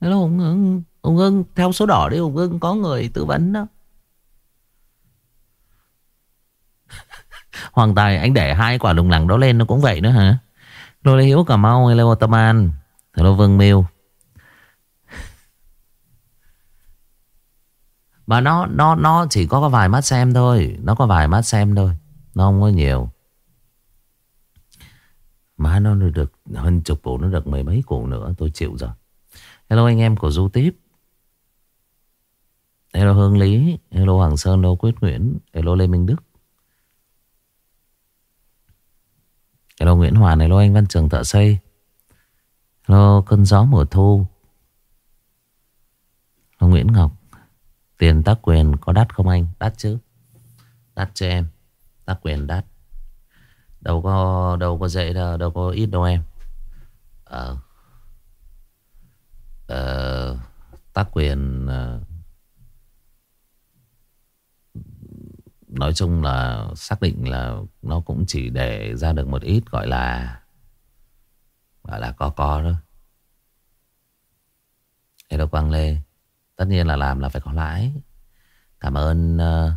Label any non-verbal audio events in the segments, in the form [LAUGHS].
Hello ông Hưng Ông Hưng theo số đỏ đi Ông Hưng có người tư vấn đó. [LAUGHS] Hoàng Tài, anh để hai quả lùng lẳng đó lên nó cũng vậy nữa hả? Lô Lê Hiếu, Cà Mau Hello Tâm An? Hello Vương Miêu. [LAUGHS] Mà nó nó nó chỉ có vài mắt xem thôi. Nó có vài mắt xem thôi. Nó không có nhiều. Má nó được hơn chục bộ Nó được mười mấy cụ nữa. Tôi chịu rồi. Hello anh em của Du Tiếp. Hello Hương Lý Hello Hoàng Sơn Hello Quyết Nguyễn Hello Lê Minh Đức. Hello Nguyễn Hoàn Hello anh Văn Trường Thợ Xây. Hello Cơn Gió Mùa Thu. Hello Nguyễn Ngọc. Tiền tác quyền có đắt không anh? Đắt chứ. Đắt cho em. Tác quyền đắt. Đâu có đâu có dễ đâu, đâu có ít đâu em. Ờ uh, Tác quyền uh, Nói chung là xác định là nó cũng chỉ để ra được một ít gọi là gọi là co co đó. Hello Quang Lê. Tất nhiên là làm là phải có lãi. Cảm ơn uh,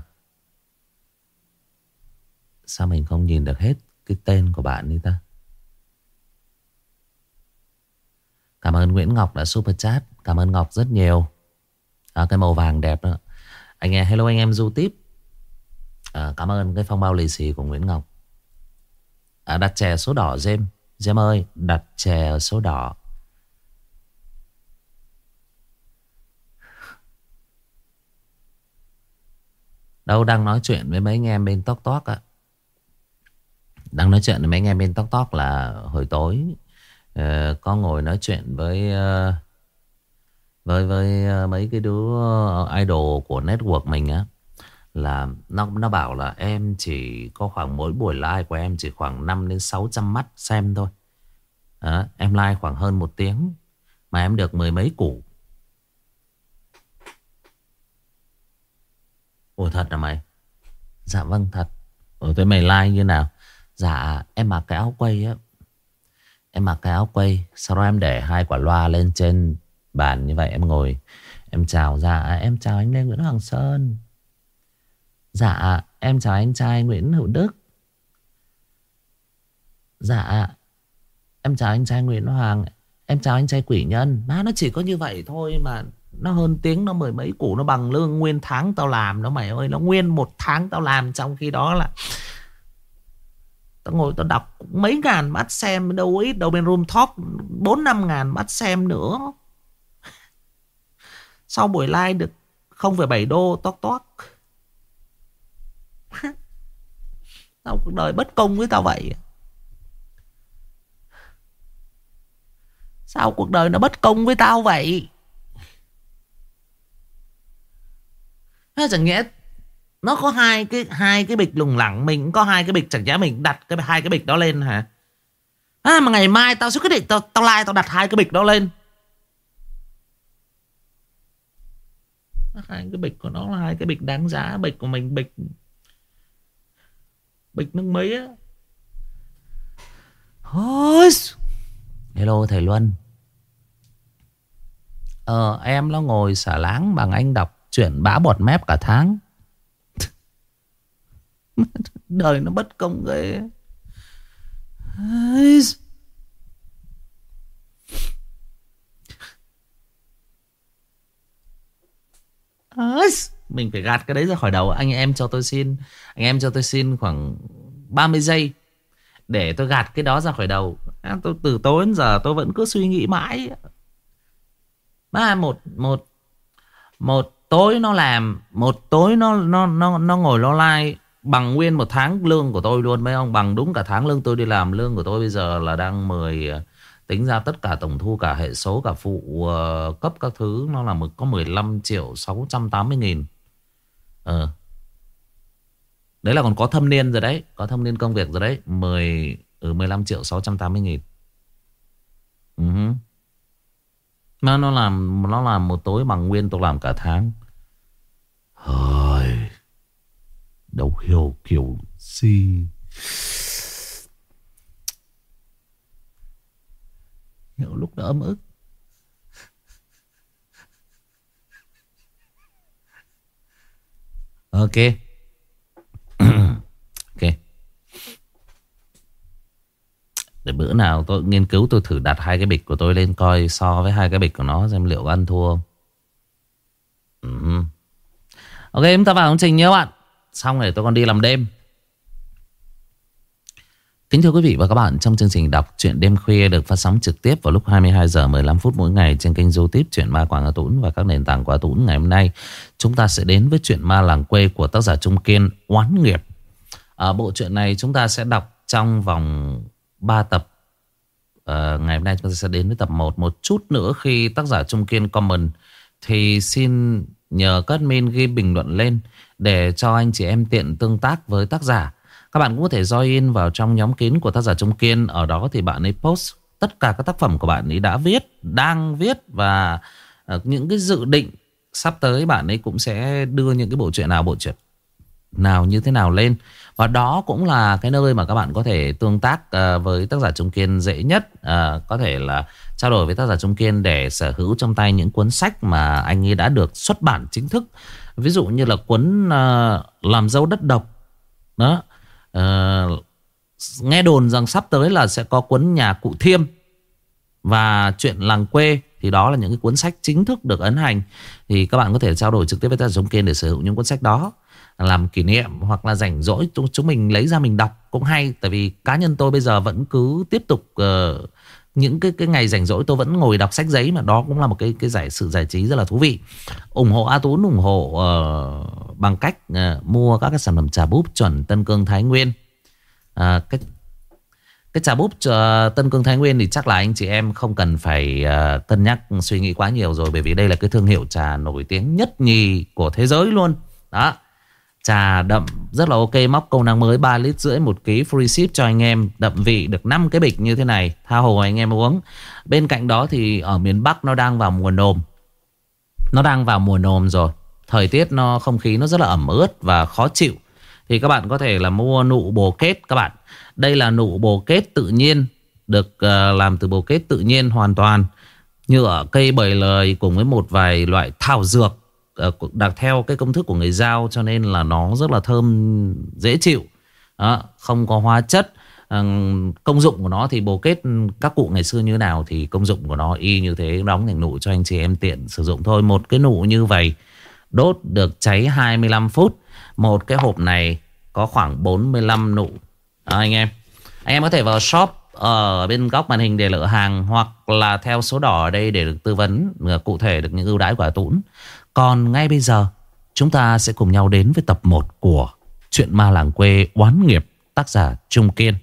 Sao mình không nhìn được hết Cái tên của bạn đi ta Cảm ơn Nguyễn Ngọc đã super chat. Cảm ơn Ngọc rất nhiều. À, Cái màu vàng đẹp đó. Anh nghe hello anh em du tiếp. À, Cảm ơn cái phong bao lì xì của Nguyễn Ngọc. À, Đặt chè số đỏ Jem Jem ơi đặt chè số đỏ. Đâu đang nói chuyện với mấy anh em bên tóc tóc á? Đang nói chuyện với mấy anh em bên tóc tóc là hồi tối uh, Có ngồi nói chuyện với uh, Với với uh, mấy cái đứa idol của network mình á Là nó, nó bảo là em chỉ có khoảng mỗi buổi live của em chỉ khoảng 5 đến 600 mắt xem thôi à, Em live khoảng hơn một tiếng Mà em được mười mấy củ Ủa thật hả mày? Dạ vâng thật. Ủa thế mày like như nào? Dạ em mặc cái áo quay á. Em mặc cái áo quay. Sau đó em để hai quả loa lên trên bàn như vậy, em ngồi. Em chào dạ em chào anh Lê Nguyễn Hoàng Sơn. Dạ em chào anh trai Nguyễn Hữu Đức. Dạ em chào anh trai Nguyễn Hoàng. Em chào anh trai Quỷ Nhân. Má, nó chỉ có như vậy thôi mà nó hơn tiếng, nó mười mấy củ, Nó bằng lương nguyên tháng tao làm Nó mày ơi, nó nguyên một tháng tao làm Trong khi đó là Tao ngồi tao đọc mấy ngàn mắt xem Đâu ít đâu bên room top Bốn năm ngàn mắt xem nữa. Sau buổi live được 0,7 đô toc toc [LAUGHS] Tao cuộc đời bất công với tao vậy. Sao cuộc đời nó bất công với tao vậy? Thế chẳng nghĩa nó có hai cái hai cái bịch lùng lẳng mình cũng có hai cái bịch chẳng nhẽ mình đặt cái hai cái bịch đó lên hả? À mà ngày mai tao sẽ quyết định tao tao like tao đặt hai cái bịch đó lên. Hai cái bịch của nó là hai cái bịch đáng giá, bịch của mình bịch bịch nước mấy á. Hello thầy Luân. Ờ em nó ngồi xả láng bằng anh đọc Chuyện bã bọt mép cả tháng [LAUGHS] Đời nó bất công ghê. Mình phải gạt cái đấy ra khỏi đầu. Anh em cho tôi xin, Anh em cho tôi xin khoảng 30 giây Để tôi gạt cái đó ra khỏi đầu. À, tôi Từ tối đến giờ tôi vẫn cứ suy nghĩ mãi. Ba, một Một Một tối nó làm, một tối nó nó nó nó ngồi lo like bằng nguyên một tháng lương của tôi luôn mấy ông bằng đúng cả tháng lương tôi đi làm. Lương của tôi bây giờ là đang 10 ờ, tính ra tất cả tổng thu cả hệ số cả phụ uh, cấp các thứ nó là một có 15 triệu 680 nghìn. Ờ. Đấy là còn có thâm niên rồi đấy có thâm niên công việc rồi đấy. 10 ừ, 15 triệu 680 nghìn. Ừ uh -huh. nó nó làm nó làm một tối bằng nguyên tôi làm cả tháng đầu hiểu kiểu si, hiểu lúc đó ấm ức. Ok. Ok. Để bữa nào tôi nghiên cứu tôi thử đặt hai cái bịch của tôi lên coi so với hai cái bịch của nó xem liệu ăn thua không. Ừ. Ok chúng ta vào chương trình nhé các bạn. Xong rồi tôi còn đi làm đêm Kính thưa quý vị và các bạn, trong chương trình đọc truyện đêm khuya được phát sóng trực tiếp vào lúc 22 giờ 15 phút mỗi ngày trên kênh YouTube truyện ma Quảng Hà Tũng và các nền tảng của Tũng ngày hôm nay, chúng ta sẽ đến với truyện ma làng quê của tác giả Trung Kiên Oán nghiệp. À, bộ truyện này chúng ta sẽ đọc trong vòng 3 tập. À, ngày hôm nay chúng ta sẽ đến với tập 1 một chút nữa khi tác giả Trung Kiên comment thì xin nhờ cất min ghi bình luận lên để cho anh chị em tiện tương tác với tác giả. Các bạn cũng có thể join vào trong nhóm kín của tác giả Trung Kiên. Ở đó thì bạn ấy post tất cả các tác phẩm của bạn ấy đã viết, đang viết và ờ, những cái dự định sắp tới bạn ấy cũng sẽ đưa những cái bộ truyện nào, bộ truyện nào như thế nào lên. Và đó cũng là cái nơi mà các bạn có thể tương tác uh, với tác giả Trung Kiên dễ nhất. Uh, có thể là trao đổi với tác giả Trung Kiên để sở hữu trong tay những cuốn sách mà anh ấy đã được xuất bản chính thức. Ví dụ như là cuốn uh, Làm dâu đất độc. Đó. Uh, nghe đồn rằng sắp tới là sẽ có cuốn nhà cụ thiêm và chuyện làng quê thì đó là những cái cuốn sách chính thức được ấn hành thì các bạn có thể trao đổi trực tiếp với tác giả Trung Kiên để sở hữu những cuốn sách đó làm kỷ niệm hoặc là rảnh rỗi chúng mình lấy ra mình đọc cũng hay. Tại vì cá nhân tôi bây giờ vẫn cứ tiếp tục uh, những cái cái ngày rảnh rỗi tôi vẫn ngồi đọc sách giấy mà đó cũng là một cái cái giải sự giải trí rất là thú vị. Ủng hộ A Tún ủng hộ uh, bằng cách uh, mua các cái sản phẩm trà búp chuẩn Tân Cương Thái Nguyên. Uh, cái cái trà búp uh, Tân Cương Thái Nguyên thì chắc là anh chị em không cần phải uh, cân nhắc suy nghĩ quá nhiều rồi. Bởi vì đây là cái thương hiệu trà nổi tiếng nhất nhì của thế giới luôn. Đó. Trà đậm, rất là ok, Móc công năng mới 3 lít rưỡi một ký, free ship cho anh em. Đậm vị được 5 cái bịch như thế này, Tha hồ anh em uống. Bên cạnh đó thì ở miền Bắc nó đang vào mùa nồm. Nó đang vào mùa nồm rồi. Thời tiết nó, không khí nó rất là ẩm ướt và khó chịu. Thì các bạn có thể là mua nụ bồ kết, các bạn. Đây là nụ bồ kết tự nhiên, Được ờ, làm từ bồ kết tự nhiên hoàn toàn. Như ở cây bời lời cùng với một vài loại thảo dược. Ờ, đặt theo cái công thức của người giao cho nên là nó rất là thơm dễ chịu. Đó, không có hóa chất. Ờ, công dụng của nó thì bồ kết các cụ ngày xưa như nào thì công dụng của nó y như thế đóng thành nụ cho anh chị em tiện sử dụng thôi. Một cái nụ như vậy đốt được cháy 25 phút. Một cái hộp này có khoảng 45 nụ. Đó, anh em. Anh em có thể vào shop ở bên góc màn hình để lựa hàng hoặc là theo số đỏ ở đây để được tư vấn ờ, cụ thể được những ưu đãi của Tũng. Còn ngay bây giờ, chúng ta sẽ cùng nhau đến với tập 1 của Chuyện ma làng quê oán nghiệp, tác giả Trung Kiên.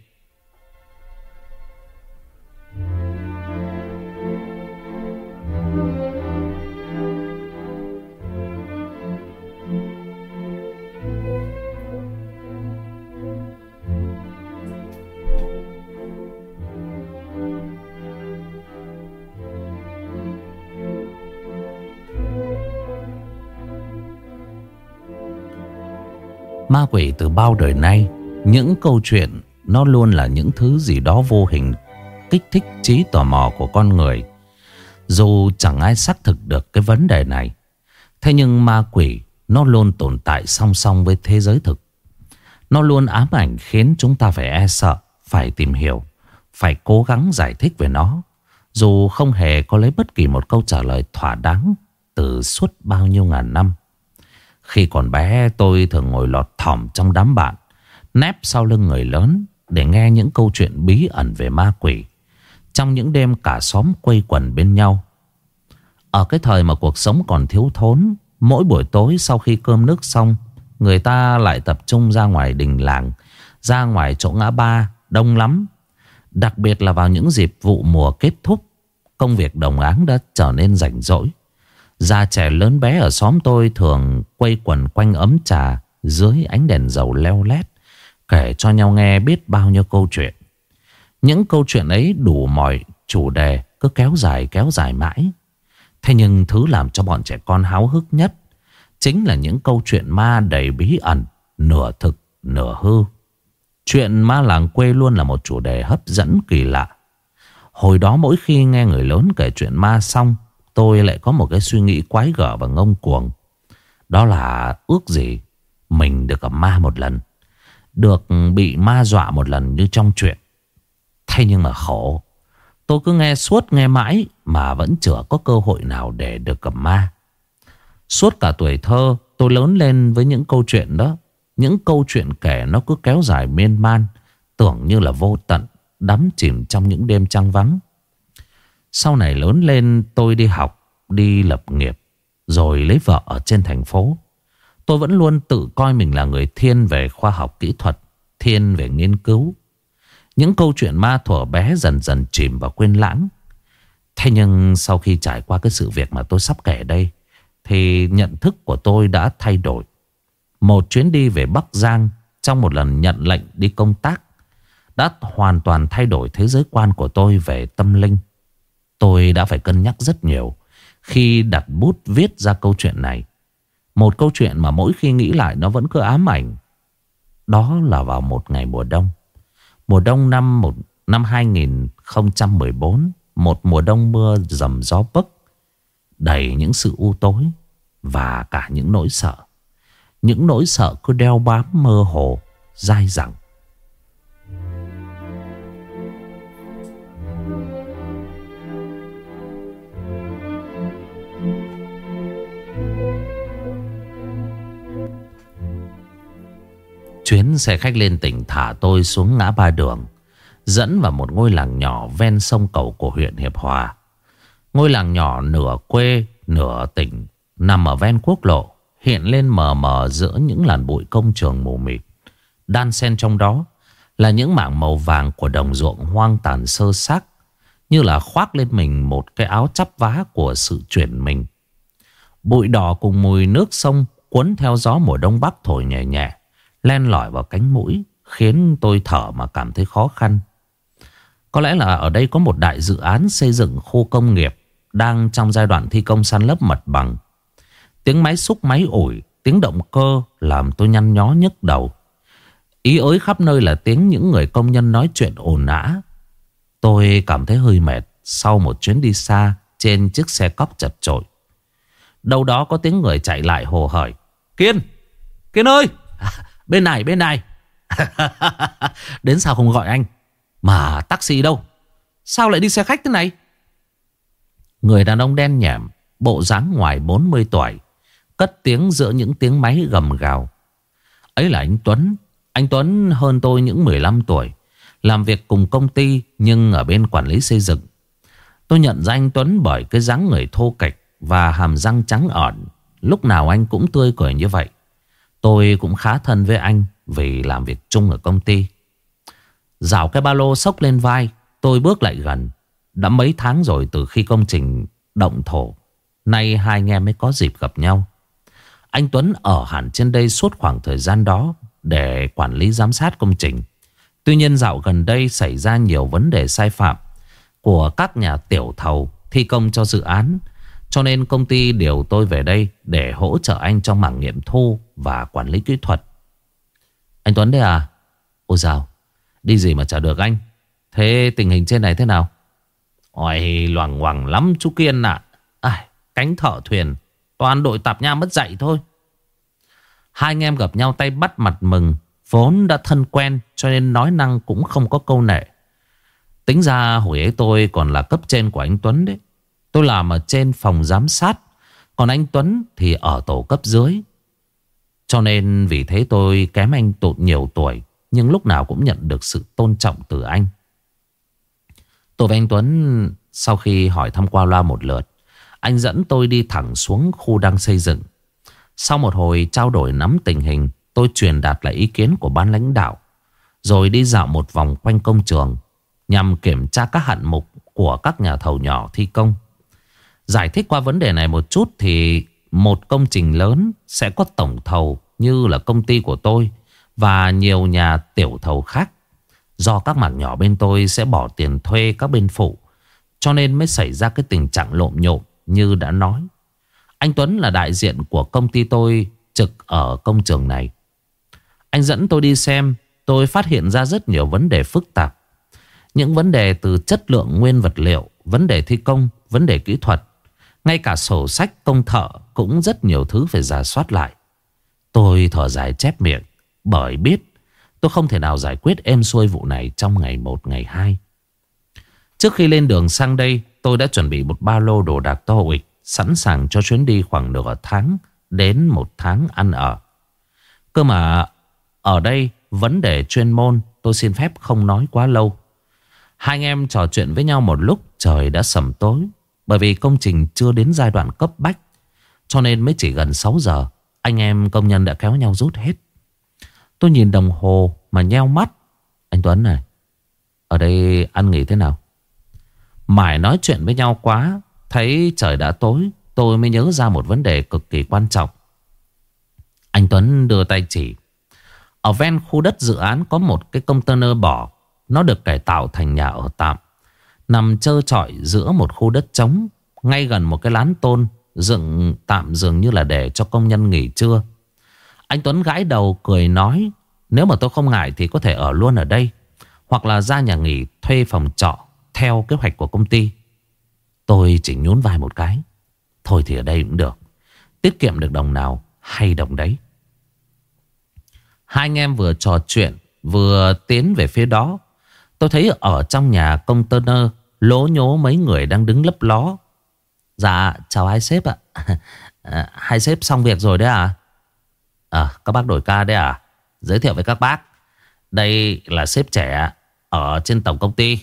Ma quỷ từ bao đời nay, Những câu chuyện Nó luôn là những thứ gì đó vô hình, Kích thích trí tò mò của con người. Dù chẳng ai xác thực được cái vấn đề này, Thế nhưng ma quỷ Nó luôn tồn tại song song với thế giới thực. Nó luôn ám ảnh khiến chúng ta phải e sợ, Phải tìm hiểu, Phải cố gắng giải thích về nó, Dù không hề có lấy bất kỳ một câu trả lời thỏa đáng Từ suốt bao nhiêu ngàn năm khi còn bé, tôi thường ngồi lọt thỏm trong đám bạn, Nép sau lưng người lớn Để nghe những câu chuyện bí ẩn về ma quỷ. Trong những đêm cả xóm quây quần bên nhau, Ở cái thời mà cuộc sống còn thiếu thốn, Mỗi buổi tối sau khi cơm nước xong, Người ta lại tập trung ra ngoài đình làng, Ra ngoài chỗ ngã ba, Đông lắm. Đặc biệt là vào những dịp vụ mùa kết thúc, Công việc đồng áng đã trở nên rảnh rỗi. Già trẻ lớn bé ở xóm tôi thường quay quần quanh ấm trà dưới ánh đèn dầu leo lét, kể cho nhau nghe biết bao nhiêu câu chuyện. Những câu chuyện ấy đủ mọi chủ đề cứ kéo dài kéo dài mãi. Thế nhưng thứ làm cho bọn trẻ con háo hức nhất chính là những câu chuyện ma đầy bí ẩn, nửa thực, nửa hư. Chuyện ma làng quê luôn là một chủ đề hấp dẫn kỳ lạ. Hồi đó mỗi khi nghe người lớn kể chuyện ma xong, tôi lại có một cái suy nghĩ quái gở và ngông cuồng. Đó là ước gì mình được gặp ma một lần. Được bị ma dọa một lần như trong chuyện. Thế nhưng mà khổ. Tôi cứ nghe suốt nghe mãi mà vẫn chưa có cơ hội nào để được gặp ma. Suốt cả tuổi thơ, tôi lớn lên với những câu chuyện đó. Những câu chuyện kể nó cứ kéo dài miên man. Tưởng như là vô tận. Đắm chìm trong những đêm trăng vắng. Sau này lớn lên tôi đi học, đi lập nghiệp. Rồi lấy vợ ở trên thành phố. Tôi vẫn luôn tự coi mình là người thiên về khoa học kỹ thuật. Thiên về nghiên cứu. Những câu chuyện ma thuở bé dần dần chìm vào quên lãng. Thế nhưng sau khi trải qua cái sự việc mà tôi sắp kể đây Thì nhận thức của tôi đã thay đổi Một chuyến đi về Bắc Giang Trong một lần nhận lệnh đi công tác Đã hoàn toàn thay đổi thế giới quan của tôi về tâm linh Tôi đã phải cân nhắc rất nhiều Khi đặt bút viết ra câu chuyện này. Một câu chuyện mà mỗi khi nghĩ lại nó vẫn cứ ám ảnh. Đó là vào một ngày mùa đông. Mùa đông năm một, năm 2014 một mùa đông mưa dầm gió bấc, Đầy những sự u tối Và cả những nỗi sợ. Những nỗi sợ cứ đeo bám mơ hồ, Dai dẳng. Chuyến xe khách lên tỉnh thả tôi xuống ngã ba đường, Dẫn vào một ngôi làng nhỏ ven sông cầu của huyện Hiệp Hòa. Ngôi làng nhỏ nửa quê, nửa tỉnh, Nằm ở ven quốc lộ, Hiện lên mờ mờ giữa những làn bụi công trường mù mịt. Đan xen trong đó Là những mảng màu vàng của đồng ruộng hoang tàn sơ xác, Như là khoác lên mình một cái áo chắp vá của sự chuyển mình. Bụi đỏ cùng mùi nước sông Cuốn theo gió mùa đông bắc thổi nhẹ nhẹ. Len lỏi vào cánh mũi Khiến tôi thở mà cảm thấy khó khăn có lẽ là ở đây có một đại dự án xây dựng khu công nghiệp đang trong giai đoạn thi công san lấp mặt bằng. Tiếng máy xúc máy ủi, tiếng động cơ làm tôi nhăn nhó nhức đầu. Ý ới khắp nơi là tiếng những người công nhân nói chuyện ồn ã. Tôi cảm thấy hơi mệt sau một chuyến đi xa trên chiếc xe cóc chật chội. Đâu đó có tiếng người chạy lại hồ hởi. Kiên! Kiên ơi! Bên này, bên này! [LAUGHS] Đến sao không gọi anh? Mà taxi đâu? Sao lại đi xe khách thế này? Người đàn ông đen nhẹm Bộ dáng ngoài 40 tuổi Cất tiếng giữa những tiếng máy gầm gào. Ấy là anh Tuấn. Anh Tuấn hơn tôi những 15 tuổi Làm việc cùng công ty Nhưng ở bên quản lý xây dựng. Tôi nhận ra anh Tuấn bởi cái dáng người thô kệch Và hàm răng trắng ẩn Lúc nào anh cũng tươi cười như vậy. Tôi cũng khá thân với anh Vì làm việc chung ở công ty. Rào cái ba lô sốc lên vai, Tôi bước lại gần. Đã mấy tháng rồi từ khi công trình động thổ, Nay hai anh em mới có dịp gặp nhau. Anh Tuấn ở hẳn trên đây suốt khoảng thời gian đó Để quản lý giám sát công trình. Tuy nhiên dạo gần đây xảy ra nhiều vấn đề sai phạm Của các nhà tiểu thầu thi công cho dự án. Cho nên công ty điều tôi về đây Để hỗ trợ anh trong mảng nghiệm thu Và quản lý kỹ thuật. Anh Tuấn đây à? Ôi dào, Đi gì mà chả được anh? Thế tình hình trên này thế nào? Ôi, loằng ngoằng lắm chú Kiên ạ. À. Cánh thợ thuyền, Toàn đội tạp nha mất dạy thôi. Hai anh em gặp nhau tay bắt mặt mừng, Vốn đã thân quen, Cho nên nói năng cũng không có câu nệ. Tính ra hồi ấy tôi còn là cấp trên của anh Tuấn đấy. Tôi làm ở trên phòng giám sát, Còn anh Tuấn thì ở tổ cấp dưới. Cho nên vì thế tôi kém anh tụt nhiều tuổi, nhưng lúc nào cũng nhận được sự tôn trọng từ anh. Tôi và anh Tuấn, Sau khi hỏi thăm qua loa một lượt, Anh dẫn tôi đi thẳng xuống khu đang xây dựng. Sau một hồi trao đổi nắm tình hình, Tôi truyền đạt lại ý kiến của ban lãnh đạo, Rồi đi dạo một vòng quanh công trường, Nhằm kiểm tra các hạng mục của các nhà thầu nhỏ thi công. Giải thích qua vấn đề này một chút thì một công trình lớn sẽ có tổng thầu như là công ty của tôi và nhiều nhà tiểu thầu khác. Do các mảng nhỏ bên tôi sẽ bỏ tiền thuê các bên phụ. Cho nên mới xảy ra cái tình trạng lộn nhộn như đã nói. Anh Tuấn là đại diện của công ty tôi trực ở công trường này. Anh dẫn tôi đi xem, tôi phát hiện ra rất nhiều vấn đề phức tạp. Những vấn đề từ chất lượng nguyên vật liệu, vấn đề thi công, vấn đề kỹ thuật. Ngay cả sổ sách công thợ cũng rất nhiều thứ phải giả soát lại. Tôi thở dài chép miệng, Bởi biết tôi không thể nào giải quyết êm xuôi vụ này trong ngày một, ngày hai Trước khi lên đường sang đây, Tôi đã chuẩn bị một ba lô đồ đạc to ịch Sẵn sàng cho chuyến đi khoảng nửa tháng Đến một tháng ăn ở Cơ mà ở đây vấn đề chuyên môn tôi xin phép không nói quá lâu. Hai anh em trò chuyện với nhau một lúc trời đã sầm tối. Bởi vì công trình chưa đến giai đoạn cấp bách. Cho nên mới chỉ gần 6 giờ anh em công nhân đã kéo nhau rút hết. Tôi nhìn đồng hồ mà nheo mắt. Anh Tuấn này, ở đây ăn nghỉ thế nào? Mãi nói chuyện với nhau quá, thấy trời đã tối, tôi mới nhớ ra một vấn đề cực kỳ quan trọng. Anh Tuấn đưa tay chỉ. Ở ven khu đất dự án có một cái container bỏ. Nó được cải tạo thành nhà ở tạm. Nằm trơ trọi giữa một khu đất trống. Ngay gần một cái lán tôn. Dựng tạm dường như là để cho công nhân nghỉ trưa. Anh Tuấn gãi đầu cười nói. Nếu mà tôi không ngại thì có thể ở luôn ở đây. Hoặc là ra nhà nghỉ thuê phòng trọ. Theo kế hoạch của công ty. Tôi chỉ nhún vai một cái. Thôi thì ở đây cũng được. Tiết kiệm được đồng nào hay đồng đấy. Hai anh em vừa trò chuyện, Vừa tiến về phía đó Tôi thấy ở trong nhà container Lố nhố mấy người đang đứng lấp ló. Dạ chào hai sếp ạ. [LAUGHS] À, Hai sếp xong việc rồi đấy à? À các bác đổi ca đấy à? Giới thiệu với các bác. Đây là sếp trẻ Ở trên tổng công ty.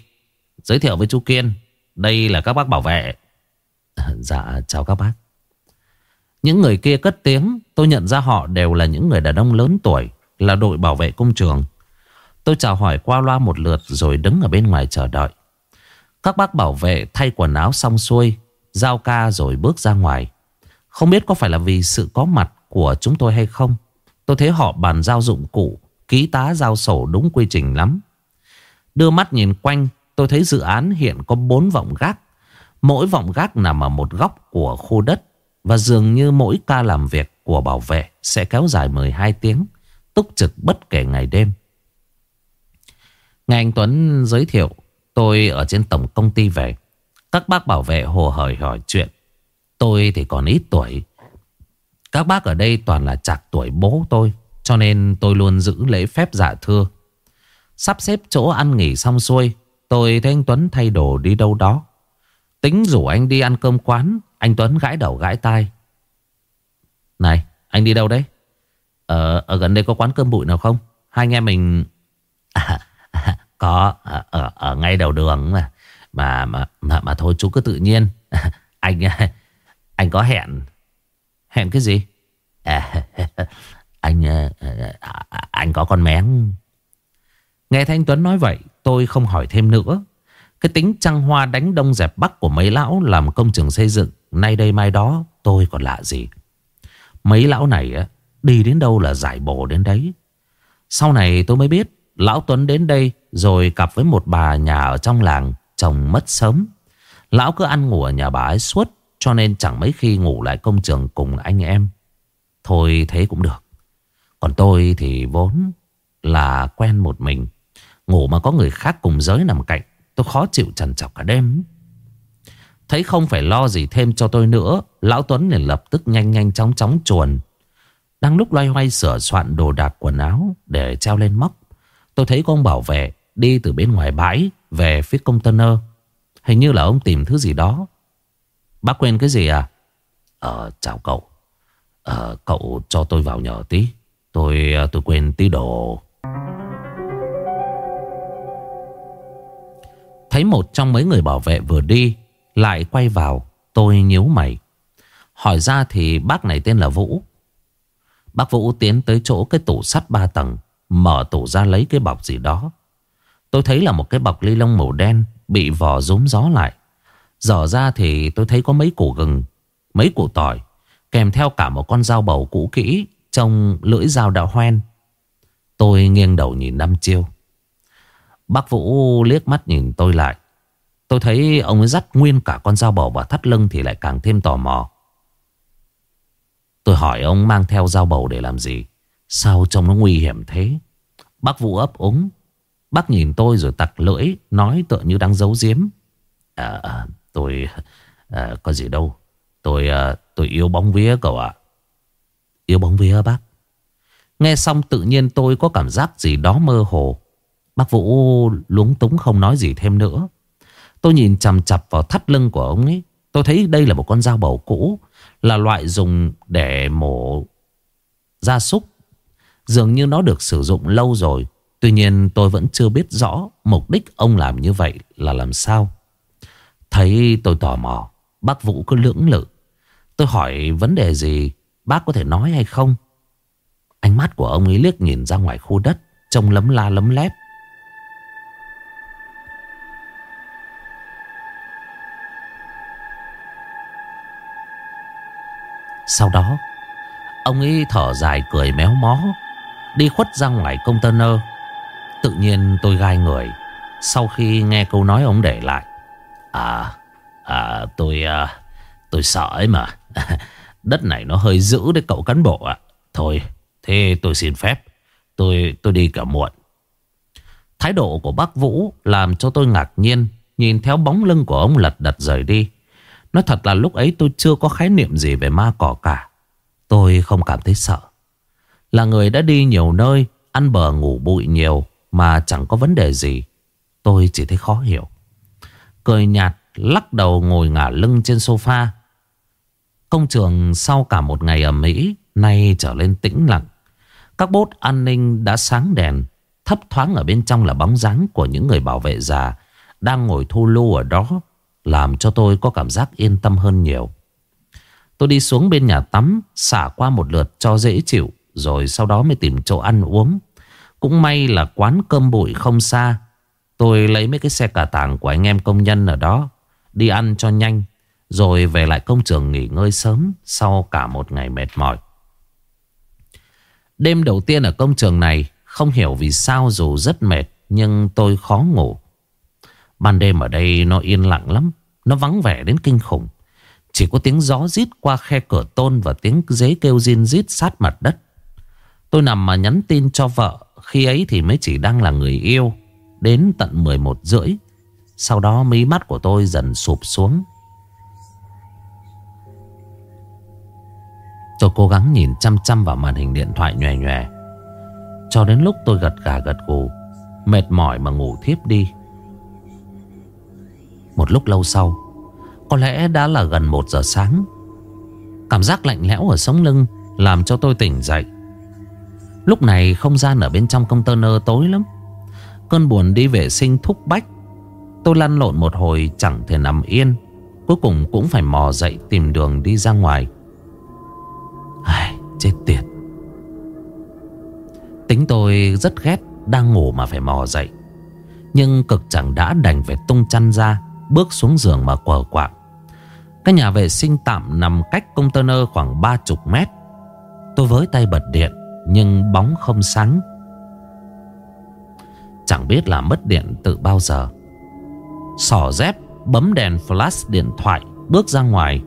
Giới thiệu với chú Kiên. Đây là các bác bảo vệ. [LAUGHS] Dạ chào các bác. Những người kia cất tiếng. Tôi nhận ra họ đều là những người đàn ông lớn tuổi là đội bảo vệ công trường. Tôi chào hỏi qua loa một lượt rồi đứng ở bên ngoài chờ đợi. Các bác bảo vệ thay quần áo xong xuôi, giao ca rồi bước ra ngoài. Không biết có phải là vì sự có mặt của chúng tôi hay không. Tôi thấy họ bàn giao dụng cụ, ký tá giao sổ đúng quy trình lắm. Đưa mắt nhìn quanh, tôi thấy dự án hiện có bốn vọng gác. Mỗi vọng gác nằm ở một góc của khu đất. Và dường như mỗi ca làm việc của bảo vệ sẽ kéo dài 12 tiếng túc trực bất kể ngày đêm. Nghe anh Tuấn giới thiệu, tôi ở trên tổng công ty về. Các bác bảo vệ hồ hởi hỏi chuyện. Tôi thì còn ít tuổi. Các bác ở đây toàn là chạc tuổi bố tôi. Cho nên tôi luôn giữ lễ phép dạ thưa. Sắp xếp chỗ ăn nghỉ xong xuôi. Tôi thấy anh Tuấn thay đồ đi đâu đó. Tính rủ anh đi ăn cơm quán. Anh Tuấn gãi đầu gãi tai. Này, anh đi đâu đấy? Ở, ở gần đây có quán cơm bụi nào không? Hai anh em mình... À, có, ở, ở ngay đầu đường mà. Mà, mà, mà, mà thôi chú cứ tự nhiên. [LAUGHS] anh [LAUGHS] anh có hẹn. Hẹn cái gì? À, [LAUGHS] anh à, anh có con mén. Nghe Thanh Tuấn nói vậy, tôi không hỏi thêm nữa. Cái tính trăng hoa đánh đông dẹp bắc của mấy lão làm công trường xây dựng, nay đây mai đó, tôi còn lạ gì. Mấy lão này á, Đi đến đâu là giải bổ đến đấy Sau này tôi mới biết Lão Tuấn đến đây rồi cặp với một bà nhà ở trong làng, Chồng mất sớm. Lão cứ ăn ngủ ở nhà bà ấy suốt, Cho nên chẳng mấy khi ngủ lại công trường cùng anh em. Thôi thế cũng được. Còn tôi thì vốn là quen một mình. Ngủ mà có người khác cùng giới nằm cạnh, Tôi khó chịu trần trọc cả đêm. Thấy không phải lo gì thêm cho tôi nữa, Lão Tuấn liền lập tức nhanh nhanh chóng chóng chuồn. Đang lúc loay hoay sửa soạn đồ đạc quần áo để treo lên móc. Tôi thấy con bảo vệ đi từ bên ngoài bãi về phía container. Hình như là ông tìm thứ gì đó. Bác quên cái gì à? Ờ, chào cậu. Ờ, cậu cho tôi vào nhờ tí. Tôi ờ, tôi quên tí đồ. Thấy một trong mấy người bảo vệ vừa đi Lại quay vào Tôi nhíu mày Hỏi ra thì bác này tên là Vũ Bác Vũ tiến tới chỗ cái tủ sắt ba tầng Mở tủ ra lấy cái bọc gì đó. Tôi thấy là một cái bọc ly lông màu đen Bị vò rúm gió lại. Dở ra thì tôi thấy có mấy củ gừng, Mấy củ tỏi, Kèm theo cả một con dao bầu cũ kỹ trong lưỡi dao đã hoen. Tôi nghiêng đầu nhìn năm chiêu. Bác Vũ liếc mắt nhìn tôi lại. Tôi thấy ông ấy dắt nguyên cả con dao bầu và thắt lưng Thì lại càng thêm tò mò. Tôi hỏi ông mang theo dao bầu để làm gì? Sao trông nó nguy hiểm thế Bác Vũ ấp úng Bác nhìn tôi rồi tặc lưỡi Nói tựa như đang giấu giếm à, à, Tôi à, Có gì đâu Tôi à, tôi yêu bóng vía cậu ạ Yêu bóng vía bác Nghe xong tự nhiên tôi có cảm giác gì đó mơ hồ. Bác Vũ luống túng không nói gì thêm nữa. Tôi nhìn chằm chặp vào thắt lưng của ông ấy. Tôi thấy đây là một con dao bầu cũ. Là loại dùng để mổ gia súc. Dường như nó được sử dụng lâu rồi. Tuy nhiên tôi vẫn chưa biết rõ mục đích ông làm như vậy là làm sao. Thấy tôi tò mò. Bác Vũ cứ lưỡng lự. Tôi hỏi vấn đề gì, bác có thể nói hay không? Ánh mắt của ông ấy liếc nhìn ra ngoài khu đất, Trông lấm la lấm lép Sau đó, Ông ấy thở dài cười méo mó Đi khuất ra ngoài container. Tự nhiên tôi gai người. Sau khi nghe câu nói ông để lại À, à tôi à, tôi sợ ấy mà. [LAUGHS] Đất này nó hơi dữ đấy cậu cán bộ ạ. Thôi Thế tôi xin phép. Tôi tôi đi cả muộn. Thái độ của bác Vũ Làm cho tôi ngạc nhiên Nhìn theo bóng lưng của ông lật đật rời đi. Nói thật là lúc ấy tôi chưa có khái niệm gì về ma cỏ cả. Tôi không cảm thấy sợ. Là người đã đi nhiều nơi, Ăn bờ ngủ bụi nhiều Mà chẳng có vấn đề gì. Tôi chỉ thấy khó hiểu. Cười nhạt lắc đầu ngồi ngả lưng trên sofa. Công trường sau cả một ngày ở Mỹ Nay trở lên tĩnh lặng. Các bốt an ninh đã sáng đèn, Thấp thoáng ở bên trong là bóng dáng của những người bảo vệ già Đang ngồi thu lưu ở đó, Làm cho tôi có cảm giác yên tâm hơn nhiều. Tôi đi xuống bên nhà tắm, Xả qua một lượt cho dễ chịu. Rồi sau đó mới tìm chỗ ăn uống. Cũng may là quán cơm bụi không xa. Tôi lấy mấy cái xe cà tàng của anh em công nhân ở đó, Đi ăn cho nhanh, Rồi về lại công trường nghỉ ngơi sớm Sau cả một ngày mệt mỏi. Đêm đầu tiên ở công trường này, Không hiểu vì sao dù rất mệt, Nhưng tôi khó ngủ. Ban đêm ở đây nó yên lặng lắm, Nó vắng vẻ đến kinh khủng. Chỉ có tiếng gió rít qua khe cửa tôn Và tiếng dế kêu rin rít sát mặt đất. Tôi nằm mà nhắn tin cho vợ, Khi ấy thì mới chỉ đang là người yêu, Đến tận 11 rưỡi. Sau đó mí mắt của tôi dần sụp xuống. Tôi cố gắng nhìn chăm chăm vào màn hình điện thoại nhòe nhòe. Cho đến lúc tôi gật gà gật gù, Mệt mỏi mà ngủ thiếp đi. Một lúc lâu sau, Có lẽ đã là gần một giờ sáng. Cảm giác lạnh lẽo ở sống lưng Làm cho tôi tỉnh dậy. Lúc này không gian ở bên trong container tối lắm. Cơn buồn đi vệ sinh thúc bách. Tôi lăn lộn một hồi chẳng thể nằm yên. Cuối cùng cũng phải mò dậy tìm đường đi ra ngoài. Ai, chết tiệt. Tính tôi rất ghét Đang ngủ mà phải mò dậy. Nhưng cực chẳng đã đành phải tung chăn ra Bước xuống giường mà quờ quạng. Cái nhà vệ sinh tạm nằm cách container khoảng 30 mét. Tôi với tay bật điện. Nhưng bóng không sáng. Chẳng biết là mất điện từ bao giờ. Sỏ dép Bấm đèn flash điện thoại Bước ra ngoài.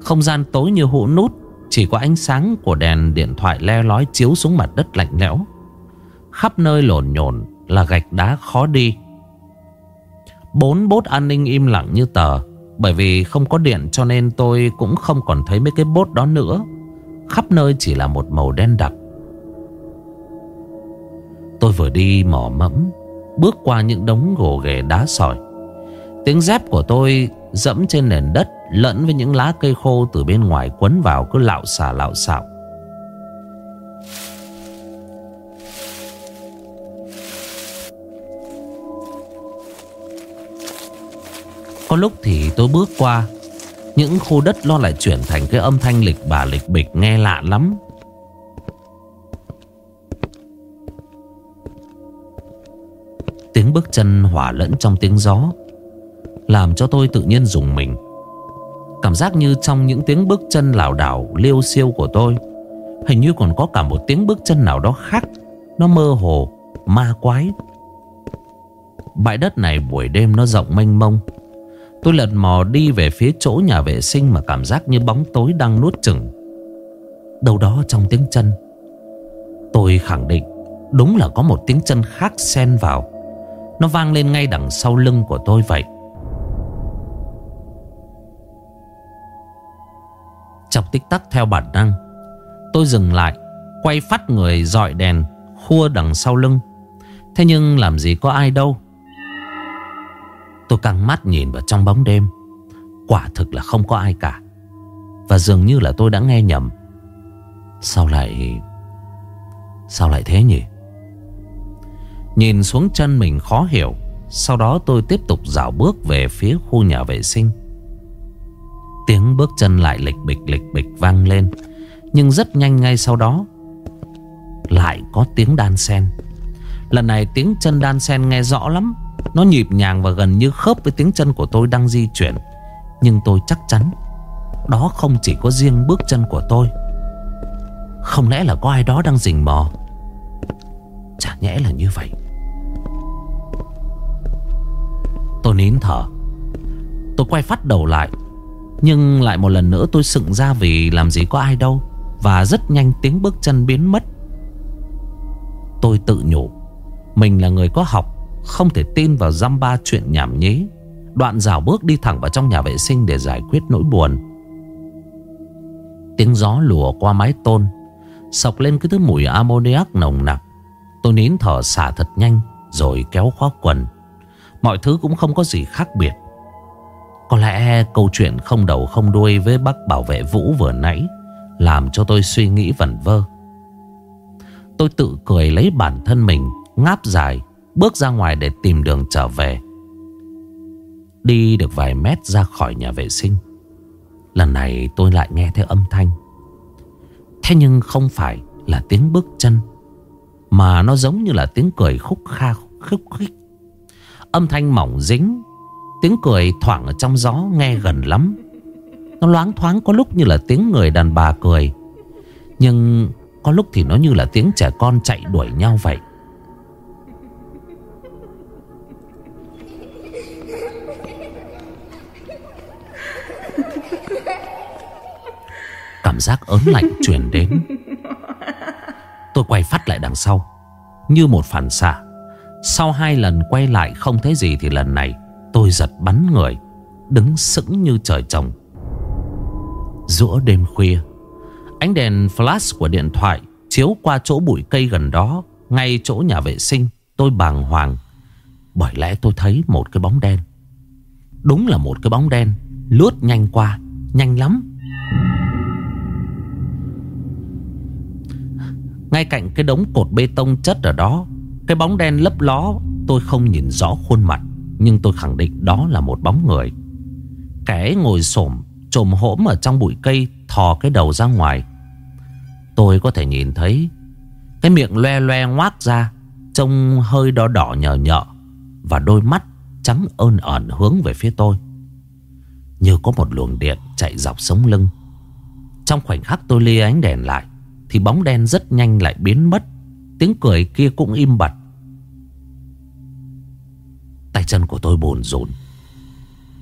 Không gian tối như hũ nút, chỉ có ánh sáng của đèn điện thoại le lói chiếu xuống mặt đất lạnh lẽo. Khắp nơi lộn nhộn là gạch đá khó đi. Bốn bốt an ninh im lặng như tờ, Bởi vì không có điện cho nên tôi cũng không còn thấy mấy cái bốt đó nữa. Khắp nơi chỉ là một màu đen đặc. Tôi vừa đi mò mẫm, Bước qua những đống gồ ghề đá sỏi. Tiếng dép của tôi dẫm trên nền đất, Lẫn với những lá cây khô từ bên ngoài quấn vào cứ lạo xả, lạo xạo. Có lúc thì tôi bước qua, Những khu đất lo lại chuyển thành cái âm thanh lịch bà lịch bịch nghe lạ lắm. Tiếng bước chân hỏa lẫn trong tiếng gió Làm cho tôi tự nhiên dùng mình. Cảm giác như trong những tiếng bước chân lảo đảo liêu siêu của tôi Hình như còn có cả một tiếng bước chân nào đó khác Nó mơ hồ, ma quái. Bãi đất này buổi đêm nó rộng mênh mông. Tôi lật mò đi về phía chỗ nhà vệ sinh Mà cảm giác như bóng tối đang nuốt chừng Đâu đó trong tiếng chân Tôi khẳng định Đúng là có một tiếng chân khác xen vào. Nó vang lên ngay đằng sau lưng của tôi vậy. Trong tích tắc theo bản năng, Tôi dừng lại, Quay phát người dọi đèn, Khua đằng sau lưng. Thế nhưng làm gì có ai đâu. Tôi căng mắt nhìn vào trong bóng đêm. Quả thực là không có ai cả. Và dường như là tôi đã nghe nhầm. Sao lại Sao lại thế nhỉ? Nhìn xuống chân mình khó hiểu. Sau đó tôi tiếp tục dạo bước về phía khu nhà vệ sinh. Tiếng bước chân lại lịch bịch lịch bịch vang lên. Nhưng rất nhanh ngay sau đó, Lại có tiếng đan sen. Lần này tiếng chân đan sen nghe rõ lắm. Nó nhịp nhàng và gần như khớp với tiếng chân của tôi đang di chuyển. Nhưng tôi chắc chắn, Đó không chỉ có riêng bước chân của tôi. Không lẽ là có ai đó đang rình mò? Chả nhẽ là như vậy. Tôi nín thở. Tôi quay phát đầu lại, Nhưng lại một lần nữa tôi sựng ra vì làm gì có ai đâu Và rất nhanh tiếng bước chân biến mất. Tôi tự nhủ, Mình là người có học, Không thể tin vào dăm ba chuyện nhảm nhí. Đoạn rào bước đi thẳng vào trong nhà vệ sinh Để giải quyết nỗi buồn. Tiếng gió lùa qua mái tôn, Sọc lên cái thứ mùi ammoniac nồng nặc. Tôi nín thở xả thật nhanh, Rồi kéo khóa quần. Mọi thứ cũng không có gì khác biệt. Có lẽ câu chuyện không đầu không đuôi Với bác bảo vệ Vũ vừa nãy Làm cho tôi suy nghĩ vẩn vơ. Tôi tự cười lấy bản thân mình, Ngáp dài, Bước ra ngoài để tìm đường trở về. Đi được vài mét ra khỏi nhà vệ sinh. Lần này tôi lại nghe thấy âm thanh. Thế nhưng không phải là tiếng bước chân, Mà nó giống như là tiếng cười khúc kha khúc khích Âm thanh mỏng dính. Tiếng cười thoảng ở trong gió nghe gần lắm. Nó loáng thoáng có lúc như là tiếng người đàn bà cười. Nhưng có lúc thì nó như là tiếng trẻ con chạy đuổi nhau vậy. Cảm giác ớn lạnh truyền đến. Tôi quay phát lại đằng sau, Như một phản xạ. Sau hai lần quay lại không thấy gì Thì lần này tôi giật bắn người, Đứng sững như trời trồng. Giữa đêm khuya, Ánh đèn flash của điện thoại Chiếu qua chỗ bụi cây gần đó, Ngay chỗ nhà vệ sinh, Tôi bàng hoàng. Bởi lẽ tôi thấy một cái bóng đen. Đúng là một cái bóng đen, Lướt nhanh qua, Nhanh lắm. Ngay cạnh cái đống cột bê tông chất ở đó cái bóng đen lấp ló, Tôi không nhìn rõ khuôn mặt, Nhưng tôi khẳng định đó là một bóng người. Kẻ ngồi xổm, Trồm hổm ở trong bụi cây, Thò cái đầu ra ngoài. Tôi có thể nhìn thấy, Cái miệng loe loe ngoác ra, Trông hơi đỏ đỏ nhờ nhợ, Và đôi mắt trắng ơn ẩn hướng về phía tôi. Như có một luồng điện chạy dọc sống lưng. Trong khoảnh khắc tôi lia ánh đèn lại, Thì bóng đen rất nhanh lại biến mất. Tiếng cười kia cũng im bặt. Tay chân của tôi bồn rộn.